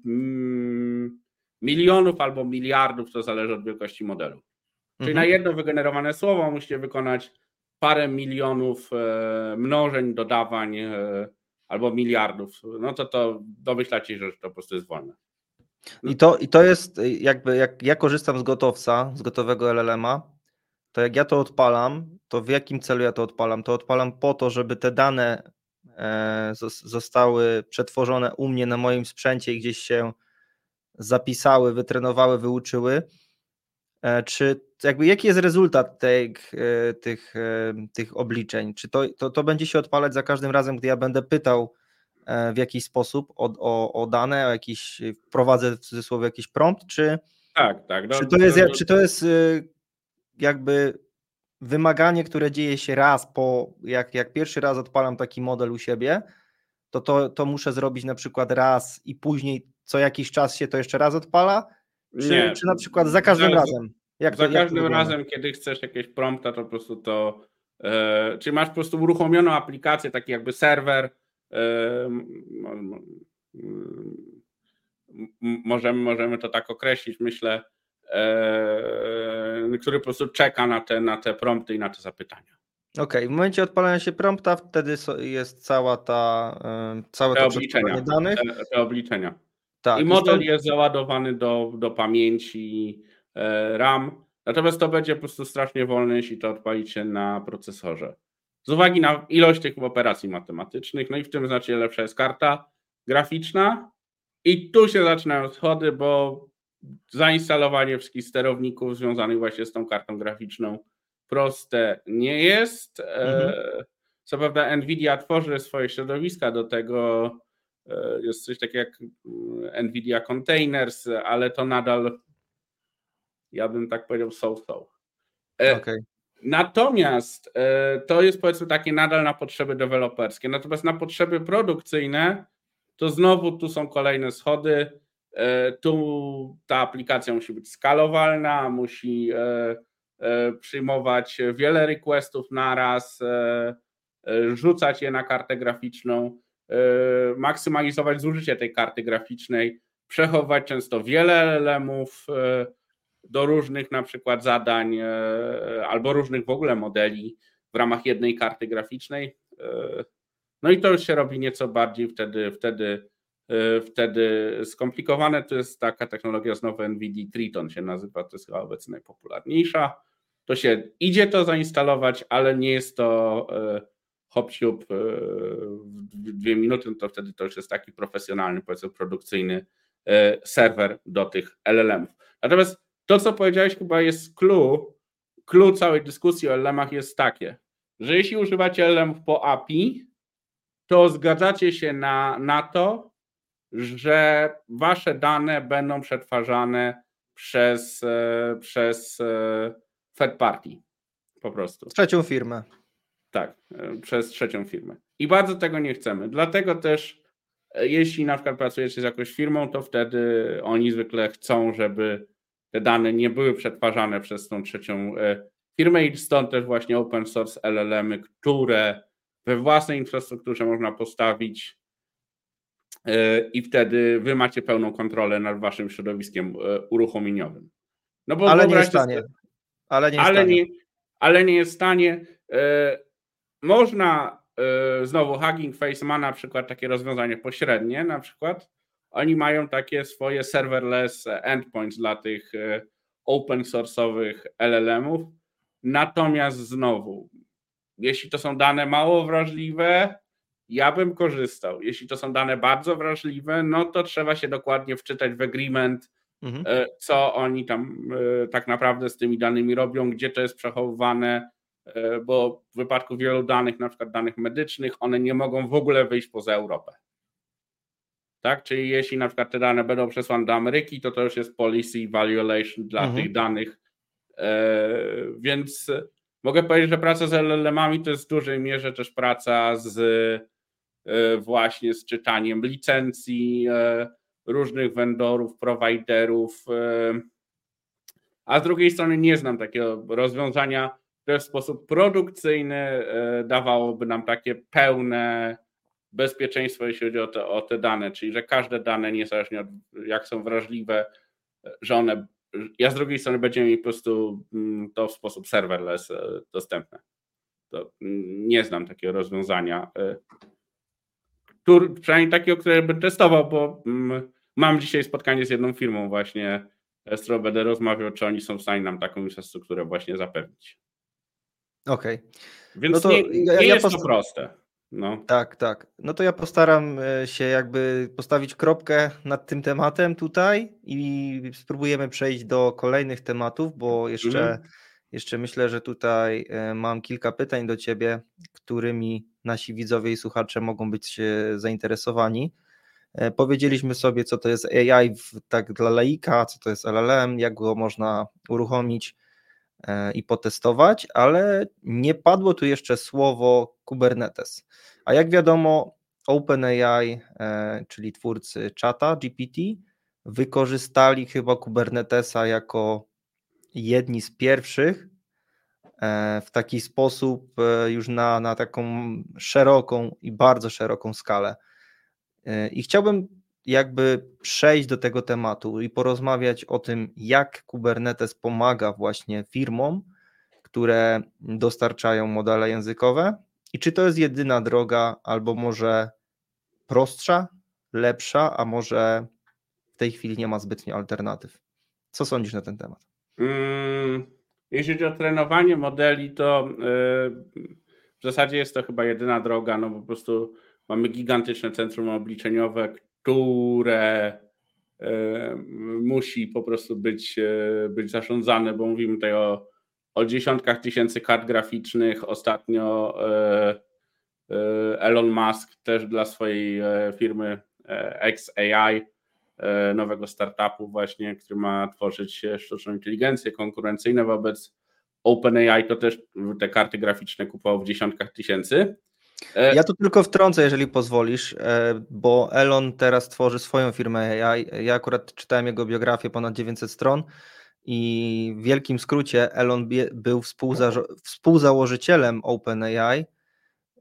milionów albo miliardów, to zależy od wielkości modelu. Czyli mhm. na jedno wygenerowane słowo musicie wykonać parę milionów e, mnożeń, dodawań e, albo miliardów. No to to domyślacie, że to po prostu jest wolne. I to, I to jest jakby, jak ja korzystam z gotowca, z gotowego LLM-a, to jak ja to odpalam, to w jakim celu ja to odpalam? To odpalam po to, żeby te dane e, zostały przetworzone u mnie na moim sprzęcie i gdzieś się zapisały, wytrenowały, wyuczyły. E, czy jakby jaki jest rezultat tych, e, tych, tych obliczeń? Czy to, to, to będzie się odpalać za każdym razem, gdy ja będę pytał w jakiś sposób o, o, o dane, o jakiś, wprowadzę w cudzysłowie jakiś prompt, czy, tak, tak. No, czy, to jest, czy to jest jakby wymaganie, które dzieje się raz po, jak, jak pierwszy raz odpalam taki model u siebie, to, to to muszę zrobić na przykład raz i później co jakiś czas się to jeszcze raz odpala? Czy, Nie. czy na przykład za każdym za, razem? Jak za to, każdym jak razem, kiedy chcesz jakieś prompta, to po prostu to. Czy masz po prostu uruchomioną aplikację, taki jakby serwer. E, możemy, możemy to tak określić, myślę E, który po prostu czeka na te, na te prompty i na te zapytania. Okej, okay. w momencie odpalania się prompta wtedy jest cała ta całe te to obliczenia, danych. Te, te obliczenia. Tak, I model jest załadowany do, do pamięci e, RAM, natomiast to będzie po prostu strasznie wolne, jeśli to odpalicie na procesorze. Z uwagi na ilość tych operacji matematycznych, no i w tym znacznie lepsza jest karta graficzna. I tu się zaczynają schody, bo zainstalowanie wszystkich sterowników związanych właśnie z tą kartą graficzną proste nie jest. E, mhm. Co prawda Nvidia tworzy swoje środowiska do tego, jest coś takiego jak mm, Nvidia Containers, ale to nadal ja bym tak powiedział so-so. E, okay. Natomiast to jest powiedzmy takie nadal na potrzeby deweloperskie. Natomiast na potrzeby produkcyjne to znowu tu są kolejne schody E, tu ta aplikacja musi być skalowalna, musi e, e, przyjmować wiele requestów naraz, rzucać je na kartę graficzną, maksymalizować zużycie tej karty graficznej, przechowywać często wiele elemów do różnych na przykład zadań albo różnych w ogóle modeli w ramach jednej karty graficznej. No i to już się robi nieco bardziej wtedy, wtedy wtedy skomplikowane. To jest taka technologia znowu NVIDIA Triton się nazywa, to jest chyba obecnie najpopularniejsza. To się idzie to zainstalować, ale nie jest to hop y, w dwie minuty, to wtedy to już jest taki profesjonalny, powiedzmy produkcyjny serwer do tych LLM-ów. Natomiast to, co powiedziałeś, chyba jest clue, clue całej dyskusji o LLM-ach jest takie, że jeśli używacie LLM po API, to zgadzacie się na, na to, że wasze dane będą przetwarzane przez, e, przez e, third party po prostu. Trzecią firmę. Tak, e, przez trzecią firmę. I bardzo tego nie chcemy. Dlatego też, jeśli na przykład pracujecie z jakąś firmą, to wtedy oni zwykle chcą, żeby te dane nie były przetwarzane przez tą trzecią firmy i stąd też właśnie open source LLM-y, które we własnej infrastrukturze można postawić i wtedy wy macie pełną kontrolę nad waszym środowiskiem uruchomieniowym. No bo ale nie jest stanie. Ale nie jest ale stanie. Nie, ale nie jest w stanie. Można znowu Hugging Face ma na przykład takie rozwiązanie pośrednie, na przykład oni mają takie swoje serverless endpoints dla tych e, open source'owych LLM-ów. Natomiast znowu, jeśli to są dane mało wrażliwe, ja bym korzystał. Jeśli to są dane bardzo wrażliwe, no to trzeba się dokładnie wczytać w agreement, mhm. E, co oni tam tak naprawdę z tymi danymi robią, gdzie to jest przechowywane, bo w wypadku wielu danych, na przykład danych medycznych, one nie mogą w ogóle wyjść poza Europę tak? Czyli jeśli na przykład te dane będą przesłane do Ameryki, to to już jest policy violation dla mhm. tych danych. E, więc mogę powiedzieć, że praca z LLM-ami to jest w dużej mierze też praca z e, właśnie z czytaniem licencji e, różnych vendorów, prowajderów. A z drugiej strony nie znam takiego rozwiązania, które w sposób produkcyjny dawałoby nam takie pełne bezpieczeństwo, jeśli chodzi o te, o te dane, czyli że każde dane, niezależnie od jak są wrażliwe, że one, ja z drugiej strony będziemy mieli po prostu mm, to w sposób serverless e, dostępne. To mm, nie znam takiego rozwiązania. E, który, przynajmniej takiego, które bym testował, bo mm, mam dzisiaj spotkanie z jedną firmą właśnie, z którą będę rozmawiał, czy oni są w stanie nam taką infrastrukturę właśnie zapewnić. Okej. Okay. Więc no to nie, nie ja, jest to proste. No. Tak, tak. No to ja postaram e, się jakby postawić kropkę nad tym tematem tutaj i spróbujemy przejść do kolejnych tematów, bo jeszcze, mhm. jeszcze myślę, że tutaj e, mam kilka pytań do Ciebie, którymi nasi widzowie i słuchacze mogą być e, zainteresowani. Powiedzieliśmy sobie, co to jest AI tak dla laika, co to jest LLM, jak go można uruchomić i potestować, ale nie padło tu jeszcze słowo Kubernetes. A jak wiadomo, OpenAI, e, czyli twórcy czata GPT, wykorzystali chyba Kubernetesa jako jedni z pierwszych e, w taki sposób e, już na, na taką szeroką i bardzo szeroką skalę. I chciałbym jakby przejść do tego tematu i porozmawiać o tym, jak Kubernetes pomaga właśnie firmom, które dostarczają modele językowe i czy to jest jedyna droga, albo może prostsza, lepsza, a może w tej chwili nie ma zbytnio alternatyw. Co sądzisz na ten temat? Hmm, jeśli chodzi o trenowanie modeli, to yy, w zasadzie jest to chyba jedyna droga, no po prostu mamy gigantyczne centrum obliczeniowe, które e, musi po prostu być, e, być zarządzane, bo mówimy tutaj o, o dziesiątkach tysięcy kart graficznych. Ostatnio e, Elon Musk też dla swojej firmy XAI, nowego startupu właśnie, który ma tworzyć sztuczną inteligencję konkurencyjne wobec OpenAI, to też te karty graficzne kupował w dziesiątkach tysięcy. E, ja tu tylko wtrącę, jeżeli pozwolisz, e, bo Elon teraz tworzy swoją firmę AI. Ja akurat czytałem jego biografię ponad 900 stron i w wielkim skrócie Elon był współzałożycielem OpenAI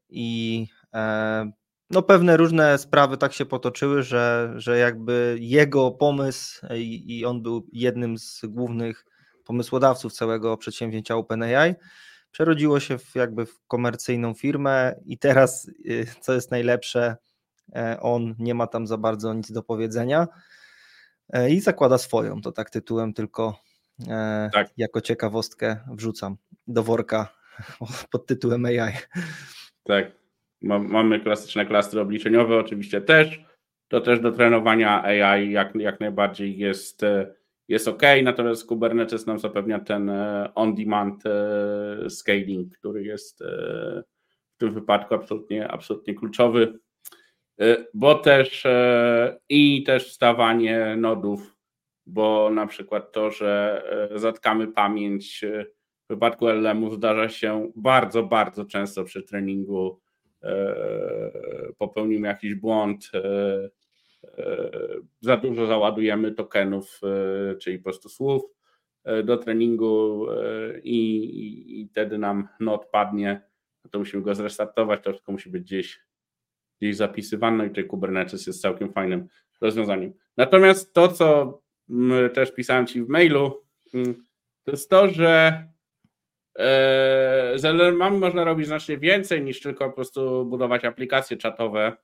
i e, no pewne różne sprawy tak się potoczyły, że, że jakby jego pomysł i on był jednym z głównych pomysłodawców całego przedsięwzięcia OpenAI przerodziło się w jakby w komercyjną firmę i teraz, y, co jest najlepsze, e, on nie ma tam za bardzo nic do powiedzenia e, i zakłada swoją. To tak tytułem tylko e, tak. jako ciekawostkę wrzucam do worka [LAUGHS] pod tytułem AI. Tak, mamy klasyczne klastry obliczeniowe oczywiście też. To też do trenowania AI jak, jak najbardziej jest jest ok, natomiast Kubernetes nam zapewnia ten e, on-demand e, scaling, który jest e, w tym wypadku absolutnie, absolutnie kluczowy, bo też i też wstawanie nodów, bo na przykład to, że zatkamy pamięć w wypadku LM-u zdarza się bardzo, bardzo często przy treningu popełnimy jakiś błąd, za dużo załadujemy tokenów, e, czyli po prostu słów, do treningu i, i, i wtedy nam not padnie, to musimy go zrestartować, to wszystko musi być gdzieś, gdzieś zapisywane i tutaj Kubernetes jest całkiem fajnym rozwiązaniem. Natomiast to, co też pisałem Ci w mailu, mm, to jest to, że e, z LLM można robić znacznie więcej niż tylko po prostu budować aplikacje czatowe.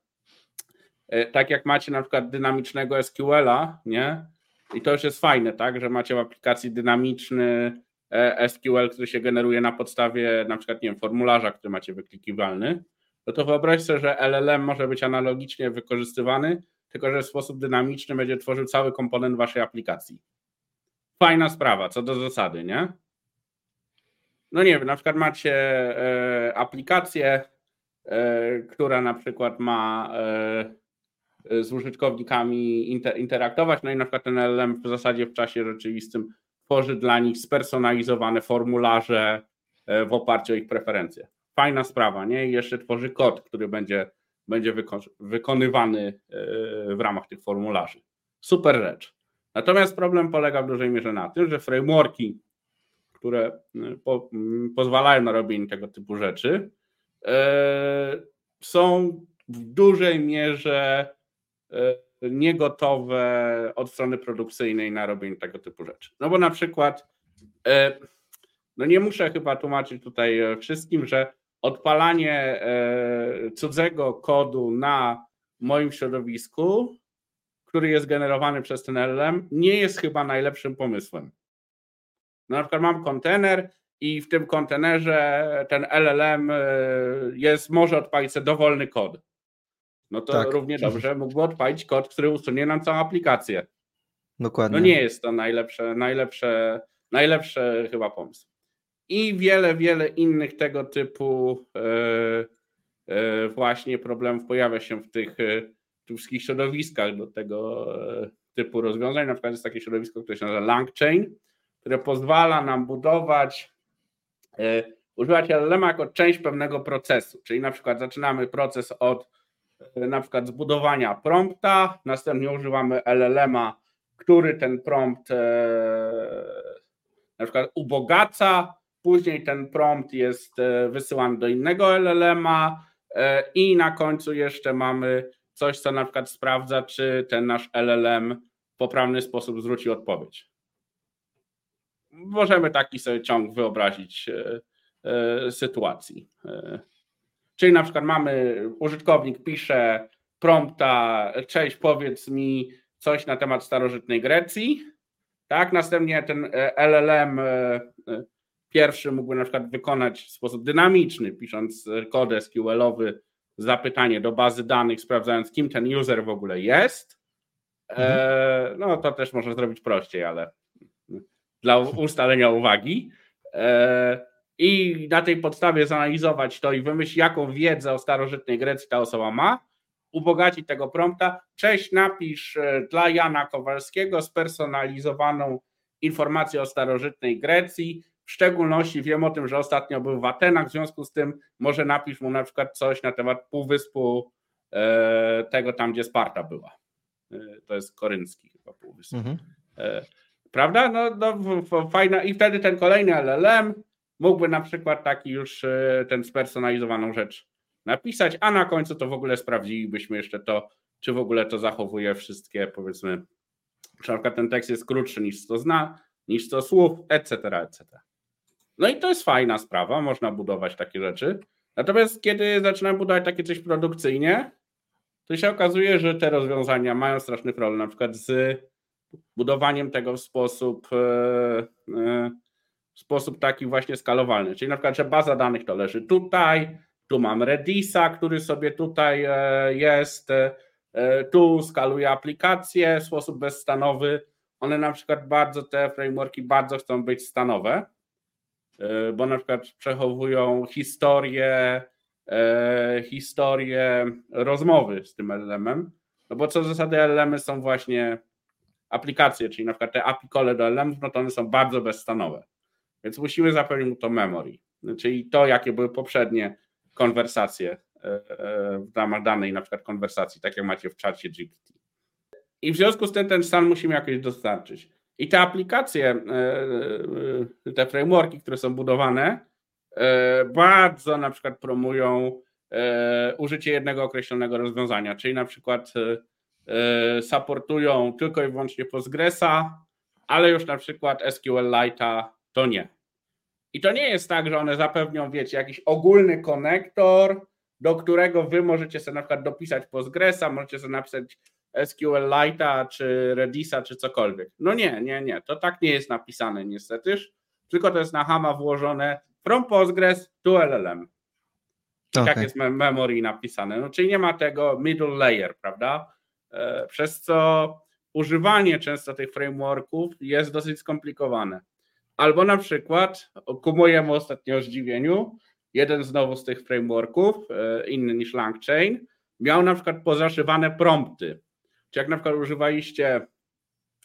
E, tak jak macie na przykład dynamicznego SQL-a, nie? I to już jest fajne, tak, że macie w aplikacji dynamiczny e, SQL, który się generuje na podstawie na przykład, nie wiem, formularza, który macie wyklikiwalny, no to wyobraź sobie, że LLM może być analogicznie wykorzystywany, tylko że w sposób dynamiczny będzie tworzył cały komponent waszej aplikacji. Fajna sprawa, co do zasady, nie? No nie wiem, na przykład macie e, aplikację, która na przykład ma z użytkownikami inter, interaktować, no i na przykład ten LLM w zasadzie w czasie rzeczywistym tworzy dla nich spersonalizowane formularze e, w oparciu o ich preferencje. Fajna sprawa, nie? I jeszcze tworzy kod, który będzie będzie wykonywany e, w ramach tych formularzy. Super rzecz. Natomiast problem polega w dużej mierze na tym, że frameworki, które po, pozwalają na robienie tego typu rzeczy, e, są w dużej mierze niegotowe od strony produkcyjnej na robienie tego typu rzeczy. No bo na przykład, no nie muszę chyba tłumaczyć tutaj wszystkim, że odpalanie e, cudzego kodu na moim środowisku, który jest generowany przez ten LLM, nie jest chyba najlepszym pomysłem. No, na przykład mam kontener i w tym kontenerze ten LLM e, jest, może odpalić dowolny kod. No to tak. równie dobrze mógłby odpalić kod, który usunie nam całą aplikację. Dokładnie. No nie jest to najlepsze, najlepsze, najlepsze chyba pomysł i wiele, wiele innych tego typu e, e, właśnie problemów pojawia się w tych e, wszystkich środowiskach do tego typu rozwiązań. Na przykład jest takie środowisko, które się nazywa LangChain, które pozwala nam budować, używać LLM jako część pewnego procesu. Czyli na przykład zaczynamy proces od na przykład zbudowania prompta, następnie używamy LLM-a, który ten prompt na przykład ubogaca, Później ten prompt jest e, wysyłany do innego LLM-a e, i na końcu jeszcze mamy coś, co na przykład sprawdza, czy ten nasz LLM w poprawny sposób zwróci odpowiedź. Możemy taki sobie ciąg wyobrazić e, sytuacji. Czyli na przykład mamy, użytkownik pisze prompta, cześć, powiedz mi coś na temat starożytnej Grecji, tak, następnie ten LLM Pierwszy mógłby na przykład wykonać w sposób dynamiczny, pisząc kod SQL-owy, zapytanie do bazy danych, sprawdzając, kim ten user w ogóle jest. E, no to też można zrobić prościej, ale dla ustalenia uwagi. I na tej podstawie zanalizować to i wymyślić, jaką wiedzę o starożytnej Grecji ta osoba ma, ubogacić tego prompta. Cześć, napisz e, dla Jana Kowalskiego spersonalizowaną informację o starożytnej Grecji w szczególności wiem o tym, że ostatnio był w Atenach, w związku z tym może napisz mu na przykład coś na temat półwyspu e, tego tam, gdzie Sparta była. E, to jest koryncki chyba półwysp. Mhm. Prawda? No, no fajna. I wtedy ten kolejny LLM mógłby na przykład taki już ten spersonalizowaną rzecz napisać, a na końcu to w ogóle sprawdzilibyśmy jeszcze to, czy w ogóle to zachowuje wszystkie, powiedzmy, czy na przykład ten tekst jest krótszy niż 100 zna, niż 100 słów, etc., etc. No i to jest fajna sprawa, można budować takie rzeczy. Natomiast kiedy zaczynam budować takie coś produkcyjnie, to się okazuje, że te rozwiązania mają straszny problem, na przykład z budowaniem tego w sposób, e, e, w sposób taki właśnie skalowalny. Czyli na przykład, że baza danych to leży tutaj, tu mam Redisa, który sobie tutaj e, jest, tu skaluję aplikacje w sposób bezstanowy. One na przykład bardzo, te frameworki bardzo chcą być stanowe E, bo na przykład przechowują historię, e, historię rozmowy z tym LLM-em, no bo co zasady LLM-y są właśnie aplikacje, czyli na przykład te API call do LLM, no to one są bardzo bezstanowe, więc musimy zapewnić mu to memory, czyli to, jakie były poprzednie konwersacje e, w ramach danej na przykład konwersacji, tak jak macie w czacie GPT. I w związku z tym ten stan musimy jakoś dostarczyć. I te aplikacje, te frameworki, które są budowane, bardzo na przykład promują użycie jednego określonego rozwiązania, czyli na przykład supportują tylko i wyłącznie Postgresa, ale już na przykład SQLite to nie. I to nie jest tak, że one zapewnią, wiecie, jakiś ogólny konektor, do którego wy możecie sobie na przykład dopisać Postgresa, możecie sobie napisać SQLite czy Redisa czy cokolwiek. No nie, nie, nie, to tak nie jest napisane niestety, tylko to jest na Hama włożone from Postgres to LLM. Okay. Tak jest memory napisane. No, czyli nie ma tego middle layer, prawda? E, przez co używanie często tych frameworków jest dosyć skomplikowane. Albo na przykład, ku mojemu ostatniemu zdziwieniu, jeden znowu z tych frameworków, e, inny niż LangChain, miał na przykład pozaszywane prompty. Czy jak na przykład używaliście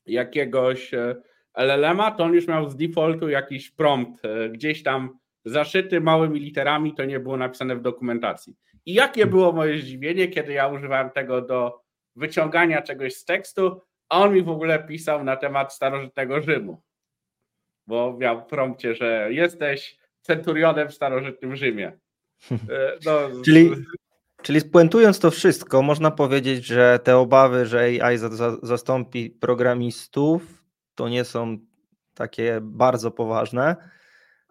jakiegoś e, LLM-a, to on już miał z defaultu jakiś prompt gdzieś tam zaszyty małymi literami, to nie było napisane w dokumentacji. I jakie było moje zdziwienie, kiedy ja używałem tego do wyciągania czegoś z tekstu, a on mi w ogóle pisał na temat starożytnego Rzymu. Bo miał w prompcie, że jesteś centurionem w starożytnym Rzymie. E, no, [LAUGHS] czyli, czyli spuentując to wszystko, można powiedzieć, że te obawy, że AI za, za, zastąpi programistów, to nie są takie bardzo poważne.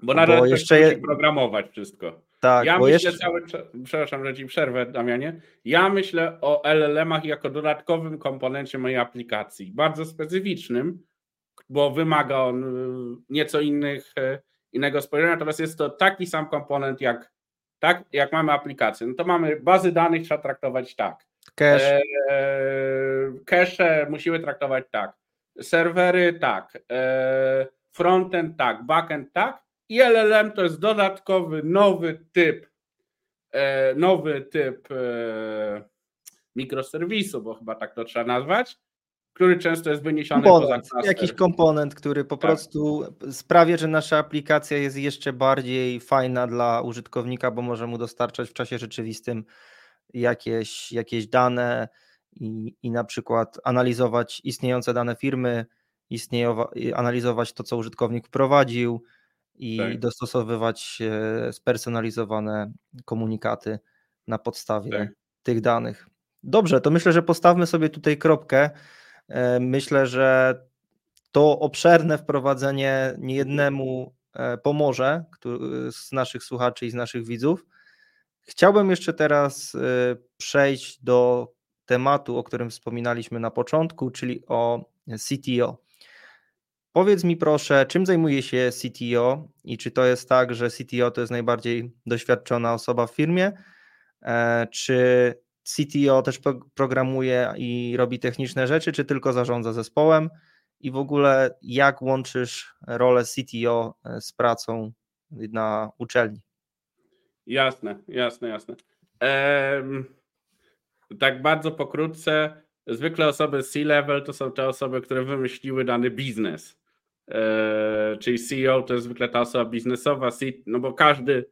Bo nadal bo jeszcze je... programować wszystko. Tak, ja myślę jeszcze... cały przepraszam, że ci przerwę, Damianie. Ja myślę o LLM-ach jako dodatkowym komponencie mojej aplikacji, bardzo specyficznym, bo wymaga on y, nieco innych, y, innego spojrzenia, natomiast jest to taki sam komponent jak, tak, jak mamy aplikację. No to mamy bazy danych, trzeba traktować tak. Cache. E, cache musimy traktować tak. Serwery tak. E, frontend tak. Backend tak i LLM to jest dodatkowy, nowy typ, e, nowy typ e, mikroserwisu, bo chyba tak to trzeba nazwać, który często jest wyniesiony komponent, poza. Jakiś komponent, który po tak. prostu sprawia, że nasza aplikacja jest jeszcze bardziej fajna dla użytkownika, bo może mu dostarczać w czasie rzeczywistym jakieś, jakieś dane i, i na przykład analizować istniejące dane firmy, analizować to, co użytkownik wprowadził, i tak. dostosowywać spersonalizowane komunikaty na podstawie tak. tych danych. Dobrze, to myślę, że postawmy sobie tutaj kropkę. E, myślę, że to obszerne wprowadzenie niejednemu e, pomoże z naszych słuchaczy i z naszych widzów. Chciałbym jeszcze teraz e, przejść do tematu, o którym wspominaliśmy na początku, czyli o CTO. Powiedz mi proszę, czym zajmuje się CTO i czy to jest tak, że CTO to jest najbardziej doświadczona osoba w firmie, czy CTO też programuje i robi techniczne rzeczy, czy tylko zarządza zespołem i w ogóle jak łączysz rolę CTO e, z pracą na uczelni? Jasne, jasne, jasne. Ehm, tak bardzo pokrótce, zwykle osoby C-level to są te osoby, które wymyśliły dany biznes. E, czyli CEO to jest zwykle ta osoba biznesowa, no bo każdy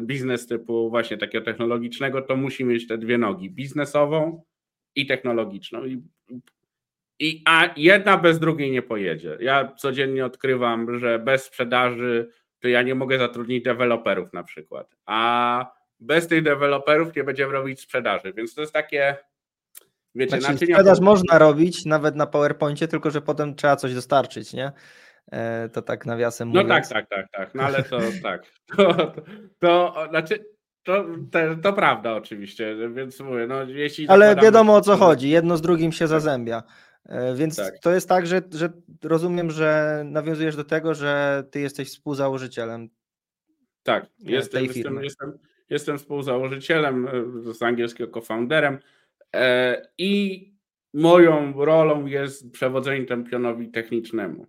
biznes typu właśnie takiego technologicznego to musi mieć te dwie nogi, biznesową i technologiczną. I, i, a jedna bez drugiej nie pojedzie. Ja codziennie odkrywam, że bez sprzedaży to ja nie mogę zatrudnić deweloperów na przykład, a bez tych deweloperów nie będziemy robić sprzedaży, więc to jest takie Wiecie, znaczy, naczynia... sprzedaż można robić nawet na PowerPoincie, tylko że potem trzeba coś dostarczyć, nie? E, to tak nawiasem no mówiąc. No tak, tak, tak, tak. No ale to [LAUGHS] tak. To, to, to znaczy to, to, to, prawda oczywiście, więc mówię, no jeśli... Ale wiadomo o co chodzi, jedno z drugim się zazębia. E, więc tak. to jest tak, że, że rozumiem, że nawiązujesz do tego, że ty jesteś współzałożycielem. Tak, jestem, jestem, jestem, jestem współzałożycielem, e, z angielskiego co-founderem. E, I moją rolą jest przewodzenie temu pionowi technicznemu.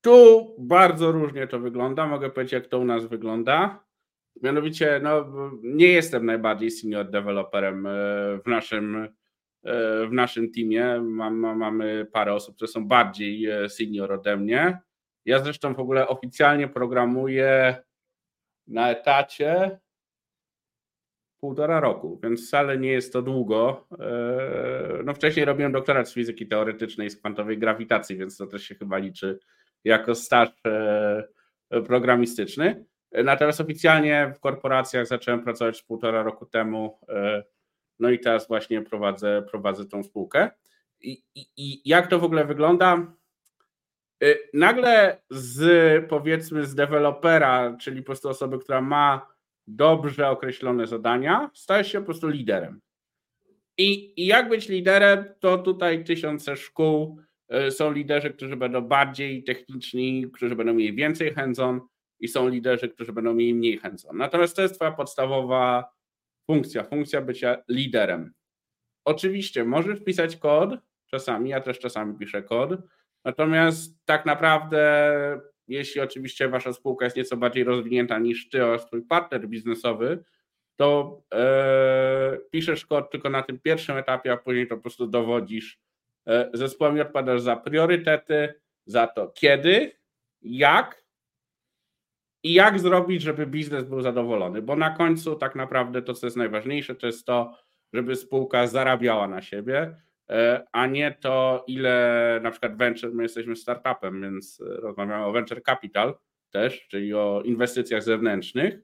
Tu bardzo różnie to wygląda. Mogę powiedzieć, jak to u nas wygląda. Mianowicie, no, nie jestem najbardziej senior deweloperem e, w naszym, e, w naszym teamie. Mam, mamy parę osób, które są bardziej senior ode mnie. Ja zresztą w ogóle oficjalnie programuję na etacie półtora roku, więc wcale nie jest to długo. E, no wcześniej robiłem doktorat z fizyki teoretycznej z kwantowej grawitacji, więc to też się chyba liczy jako staż e, programistyczny. Natomiast oficjalnie w korporacjach zacząłem pracować półtora roku temu, e, no i teraz właśnie prowadzę, prowadzę tą spółkę. I, i, I jak to w ogóle wygląda? Nagle z powiedzmy z dewelopera, czyli po prostu osoby, która ma dobrze określone zadania, stajesz się po prostu liderem. I, I jak być liderem, to tutaj tysiące szkół, są liderzy, którzy będą bardziej techniczni, którzy będą mieli więcej hands-on i są liderzy, którzy będą mieli mniej hands-on. Natomiast to jest twoja podstawowa funkcja, funkcja bycia liderem. Oczywiście możesz pisać kod, czasami, ja też czasami piszę kod, natomiast tak naprawdę jeśli oczywiście wasza spółka jest nieco bardziej rozwinięta niż ty oraz twój partner biznesowy, to e, piszesz kod tylko na tym pierwszym etapie, a później to po prostu dowodzisz e, zespołem i odpowiadasz za priorytety, za to kiedy, jak i jak zrobić, żeby biznes był zadowolony, bo na końcu tak naprawdę to, co jest najważniejsze, to jest to, żeby spółka zarabiała na siebie, E, a nie to, ile na przykład venture, my jesteśmy startupem, więc rozmawiamy o venture capital też, czyli o inwestycjach zewnętrznych,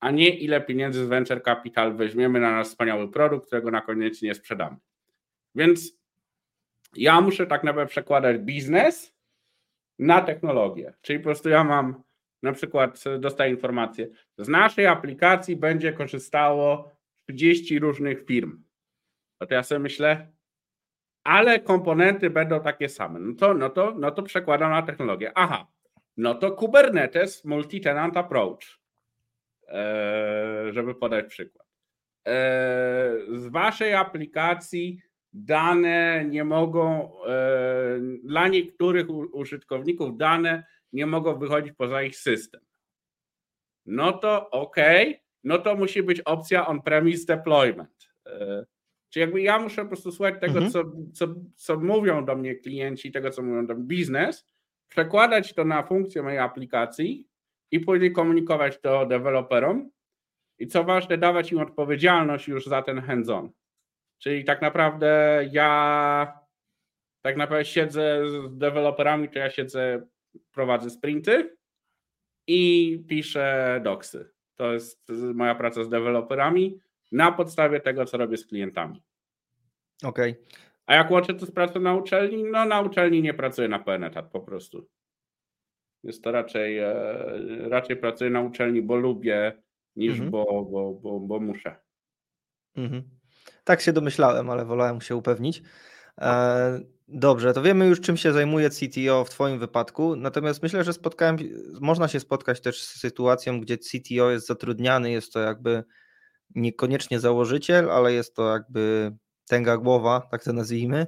a nie ile pieniędzy z venture capital weźmiemy na nasz wspaniały produkt, którego na koniec nie sprzedamy. Więc ja muszę tak naprawdę przekładać biznes na technologię. Czyli po prostu ja mam na przykład dostaję informację, z naszej aplikacji będzie korzystało 30 różnych firm. No to ja sobie myślę, ale komponenty będą takie same. No to, no to, no to przekładam na technologię. Aha, no to Kubernetes Multi-Tenant Approach, eee, żeby podać przykład. Eee, z waszej aplikacji dane nie mogą, eee, dla niektórych użytkowników dane nie mogą wychodzić poza ich system. No to ok, no to musi być opcja on-premise deployment. Eee, Czyli jakby ja muszę po prostu słuchać tego, mhm. co, co, co mówią do mnie klienci, tego, co mówią do mnie biznes, przekładać to na funkcję mojej aplikacji i później komunikować to deweloperom i co ważne, dawać im odpowiedzialność już za ten hands-on. Czyli tak naprawdę ja tak naprawdę siedzę z deweloperami, to ja siedzę, prowadzę sprinty i piszę doksy. To jest moja praca z deweloperami na podstawie tego, co robię z klientami. Okej. Okay. A jak łączę to z pracą na uczelni? No na uczelni nie pracuję na pełen etat po prostu. Jest to raczej, e, raczej pracuję na uczelni, bo lubię, niż mhm. bo, bo, bo, bo muszę. Mhm. Tak się domyślałem, ale wolałem się upewnić. E, dobrze, to wiemy już, czym się zajmuje CTO w Twoim wypadku. Natomiast myślę, że spotkałem, można się spotkać też z sytuacją, gdzie CTO jest zatrudniany, jest to jakby niekoniecznie założyciel, ale jest to jakby tęga głowa, tak to nazwijmy.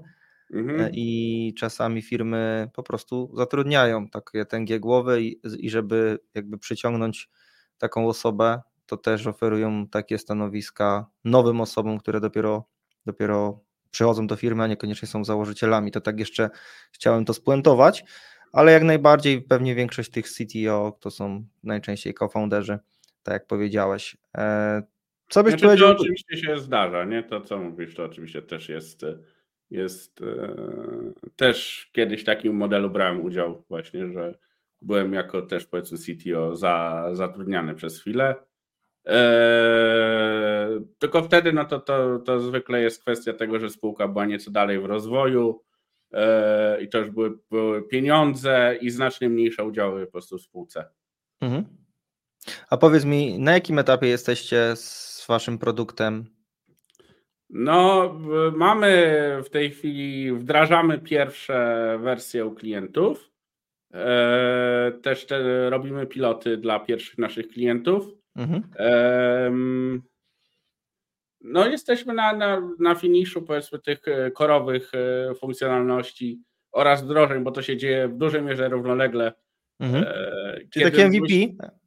Mhm. E, I czasami firmy po prostu zatrudniają takie tęgie głowy i, i żeby jakby przyciągnąć taką osobę, to też oferują takie stanowiska nowym osobom, które dopiero, dopiero przychodzą do firmy, a niekoniecznie są założycielami. To tak jeszcze chciałem to spuentować, ale jak najbardziej pewnie większość tych CTO to są najczęściej co-founderzy, tak jak powiedziałeś. E, co byś znaczy, powiedział? To oczywiście się zdarza, nie? To co mówisz, to oczywiście też jest, jest e, też kiedyś w takim modelu brałem udział właśnie, że byłem jako też powiedzmy CTO za, zatrudniany przez chwilę. Eee, tylko wtedy no to, to, to zwykle jest kwestia tego, że spółka była nieco dalej w rozwoju eee, i to już były, były pieniądze i znacznie mniejsze udziały po prostu w spółce. Mhm. A powiedz mi, na jakim etapie jesteście z waszym produktem? No, mamy w tej chwili, wdrażamy pierwsze wersje u klientów. E, też te, robimy piloty dla pierwszych naszych klientów. Mhm. No, jesteśmy na, na, na finiszu, powiedzmy, tych e, korowych e, funkcjonalności oraz wdrożeń, bo to się dzieje w dużej mierze równolegle. Mhm. Czyli takie MVP?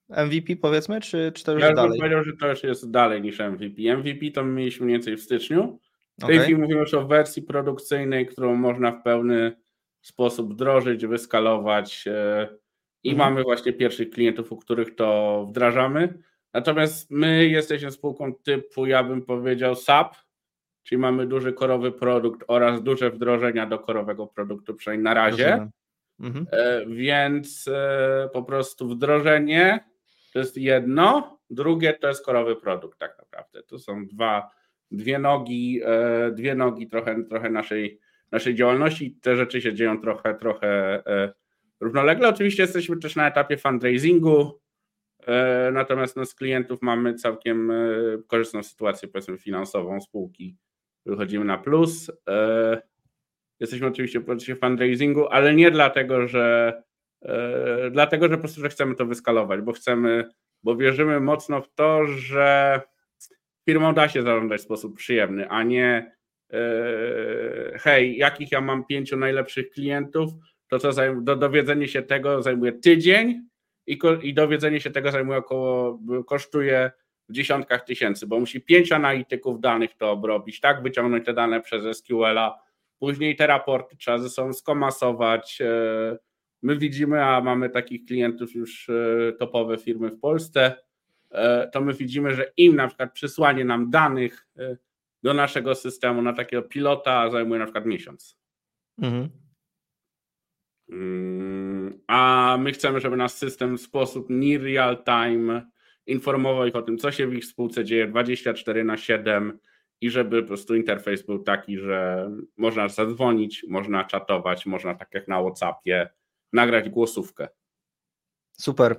MVP powiedzmy, czy, czy to już ja dalej? Ja bym powiedział, że to już jest dalej niż MVP. MVP to mieliśmy mniej więcej w styczniu. W tej okay. chwili mówimy już o wersji produkcyjnej, którą można w pełny sposób wdrożyć, wyskalować e, i mhm. mamy właśnie pierwszych klientów, u których to wdrażamy. Natomiast my jesteśmy spółką typu, ja bym powiedział SAP, czyli mamy duży korowy produkt oraz duże wdrożenia do korowego produktu, przynajmniej na razie. Mhm. E, więc e, po prostu wdrożenie to jest jedno, drugie to jest korowy produkt tak naprawdę. To są dwa, dwie nogi, e, dwie nogi trochę, trochę naszej, naszej działalności. Te rzeczy się dzieją trochę, trochę równolegle. Oczywiście jesteśmy też na etapie fundraisingu, natomiast no, z klientów mamy całkiem korzystną sytuację powiedzmy finansową spółki. Wychodzimy na plus. Jesteśmy oczywiście w fundraisingu, ale nie dlatego, że e, dlatego, że po prostu że chcemy to wyskalować, bo chcemy, bo wierzymy mocno w to, że firmą da się zarządzać w sposób przyjemny, a nie e, hej, jakich ja mam pięciu najlepszych klientów, to co do dowiedzenie się tego zajmuje tydzień i, i dowiedzenie się tego zajmuje około, kosztuje w dziesiątkach tysięcy, bo musi pięć analityków danych to obrobić, tak, wyciągnąć te dane przez SQL-a, Później te raporty trzeba ze sobą skomasować. E, my widzimy, a mamy takich klientów już e, topowe firmy w Polsce, e, to my widzimy, że im na przykład przysłanie nam danych do naszego systemu na takiego pilota zajmuje na przykład miesiąc. Mhm. Mm, a my chcemy, żeby nasz system w sposób near real time informował ich o tym, co się w ich spółce dzieje 24 na 7, i żeby po prostu interfejs był taki, że można zadzwonić, można czatować, można tak jak na WhatsAppie nagrać głosówkę. Super.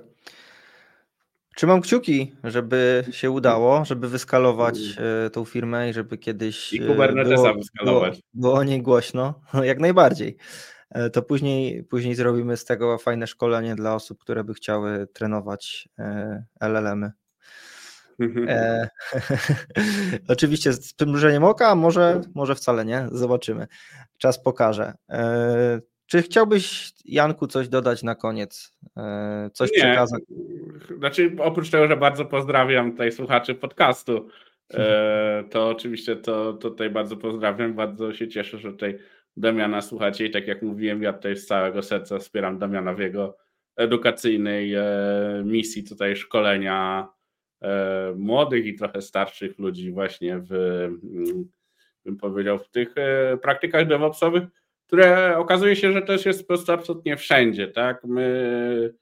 Trzymam kciuki, żeby się udało, żeby wyskalować e, tą firmę i żeby kiedyś I Kubernetesa było, wyskalować. Było, było o niej głośno, [LAUGHS] jak najbardziej. E, to później, później zrobimy z tego fajne szkolenie dla osób, które by chciały trenować e, LLM-y. E, [LAUGHS] oczywiście z przymrużeniem oka, może, może wcale nie, zobaczymy. Czas pokaże. E, czy chciałbyś, Janku, coś dodać na koniec? E, coś nie. przekazać? Znaczy, oprócz tego, że bardzo pozdrawiam tutaj słuchaczy podcastu, to oczywiście to, to tutaj bardzo pozdrawiam, bardzo się cieszę, że tutaj Damiana słuchacie i tak jak mówiłem, ja tutaj z całego serca wspieram Damiana w jego edukacyjnej e, misji tutaj szkolenia E, młodych i trochę starszych ludzi właśnie w, mm, bym powiedział, w tych e, praktykach DevOpsowych, które okazuje się, że też jest po prostu absolutnie wszędzie, tak? My,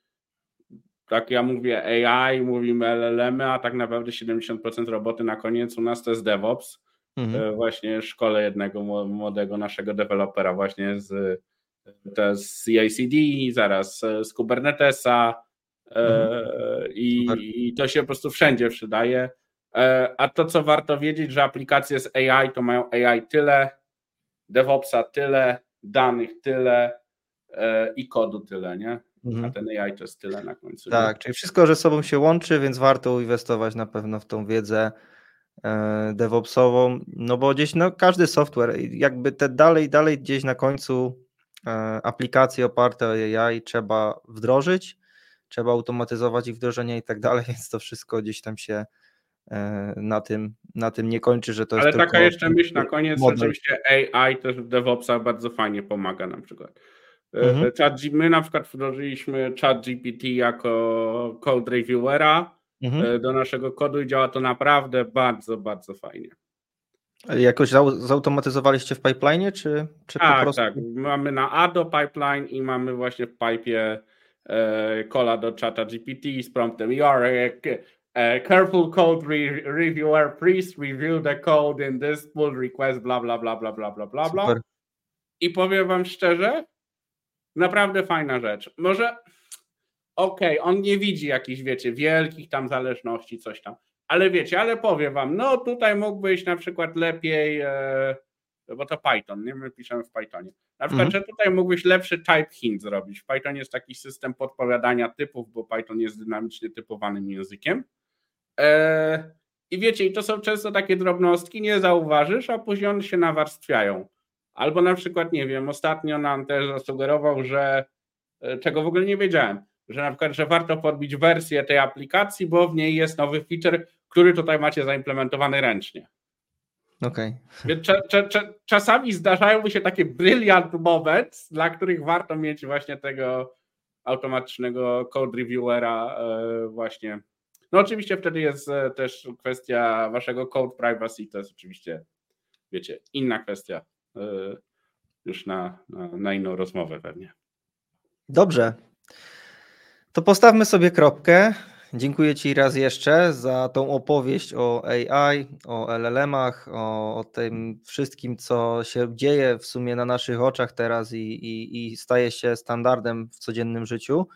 tak ja mówię AI, mówimy LLM, a tak naprawdę 70% roboty na koniec u nas to jest DevOps. Mhm. E, właśnie szkole jednego młodego naszego dewelopera właśnie z, to z CICD, zaraz z Kubernetesa, Mhm. I, I, to się po prostu wszędzie przydaje. E, a to, co warto wiedzieć, że aplikacje z AI to mają AI tyle, DevOpsa tyle, danych tyle e, i kodu tyle, nie? Mhm. A ten AI to jest tyle na końcu. Tak, czyli wszystko ze sobą się łączy, więc warto inwestować na pewno w tą wiedzę e, DevOpsową, no bo gdzieś no, każdy software, jakby te dalej, dalej gdzieś na końcu aplikacje oparte o AI trzeba wdrożyć, trzeba automatyzować ich wdrożenie i tak dalej, [LAUGHS] więc to wszystko gdzieś tam się e, na tym, na tym nie kończy, że to Ale jest taka jeszcze myśl na koniec, model. rzeczywiście AI też w DevOpsa bardzo fajnie pomaga na przykład. Mhm. E, my na przykład wdrożyliśmy chat GPT jako code reviewera mhm. E, do naszego kodu i działa to naprawdę bardzo, bardzo fajnie. Jakoś zautomatyzowaliście w pipeline, czy, czy tak, po prostu? Tak, mamy na ADO pipeline i mamy właśnie w pipe'ie kola do czata GPT z promptem you are a, careful code re reviewer, please review the code in this pull request, bla, bla, bla, bla, bla, bla, bla. Super. I powiem wam szczerze, naprawdę fajna rzecz. Może okej, okay, on nie widzi jakichś, wiecie, wielkich tam zależności, coś tam, ale wiecie, ale powiem wam, no tutaj mógłbyś na przykład lepiej e, bo to Python, nie? My piszemy w Pythonie. Na przykład, mhm. że tutaj mógłbyś lepszy type hint zrobić. W Python jest taki system podpowiadania typów, bo Python jest dynamicznie typowanym językiem. Eee, I wiecie, i to są często takie drobnostki, nie zauważysz, a później one się nawarstwiają. Albo na przykład, nie wiem, ostatnio nam też zasugerował, że e, czego w ogóle nie wiedziałem, że na przykład, że warto podbić wersję tej aplikacji, bo w niej jest nowy feature, który tutaj macie zaimplementowany ręcznie. Okay. Więc cza, cza, cza, czasami zdarzają mi się takie brilliant moments, dla których warto mieć właśnie tego automatycznego code reviewera e, właśnie No oczywiście wtedy jest e, też kwestia waszego code privacy, to jest oczywiście, wiecie, inna kwestia już na, na, na inną rozmowę pewnie. Dobrze. To postawmy sobie kropkę. Dziękuję Ci raz jeszcze za tą opowieść o AI, o LLM-ach, o, o tym wszystkim, co się dzieje w sumie na naszych oczach teraz i, i, i staje się standardem w codziennym życiu,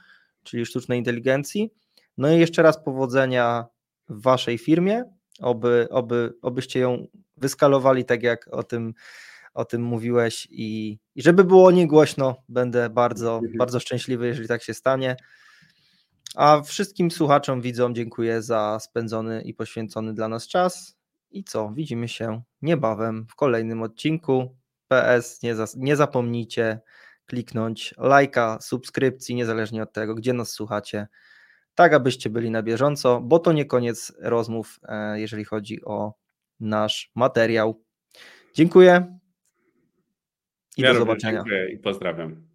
czyli sztucznej inteligencji. No i jeszcze raz powodzenia w Waszej firmie, oby, oby, obyście ją wyskalowali tak, jak o tym, o tym mówiłeś i, i żeby było niegłośno, będę bardzo, mhm. bardzo szczęśliwy, jeżeli tak się stanie. A wszystkim słuchaczom, widzom dziękuję za spędzony i poświęcony dla nas czas. I co? Widzimy się niebawem w kolejnym odcinku. PS, nie, za, nie zapomnijcie kliknąć lajka, subskrypcji, niezależnie od tego, gdzie nas słuchacie, tak abyście byli na bieżąco, bo to nie koniec rozmów, e, jeżeli chodzi o nasz materiał. Dziękuję i ja do zobaczenia. Dziękuję i pozdrawiam.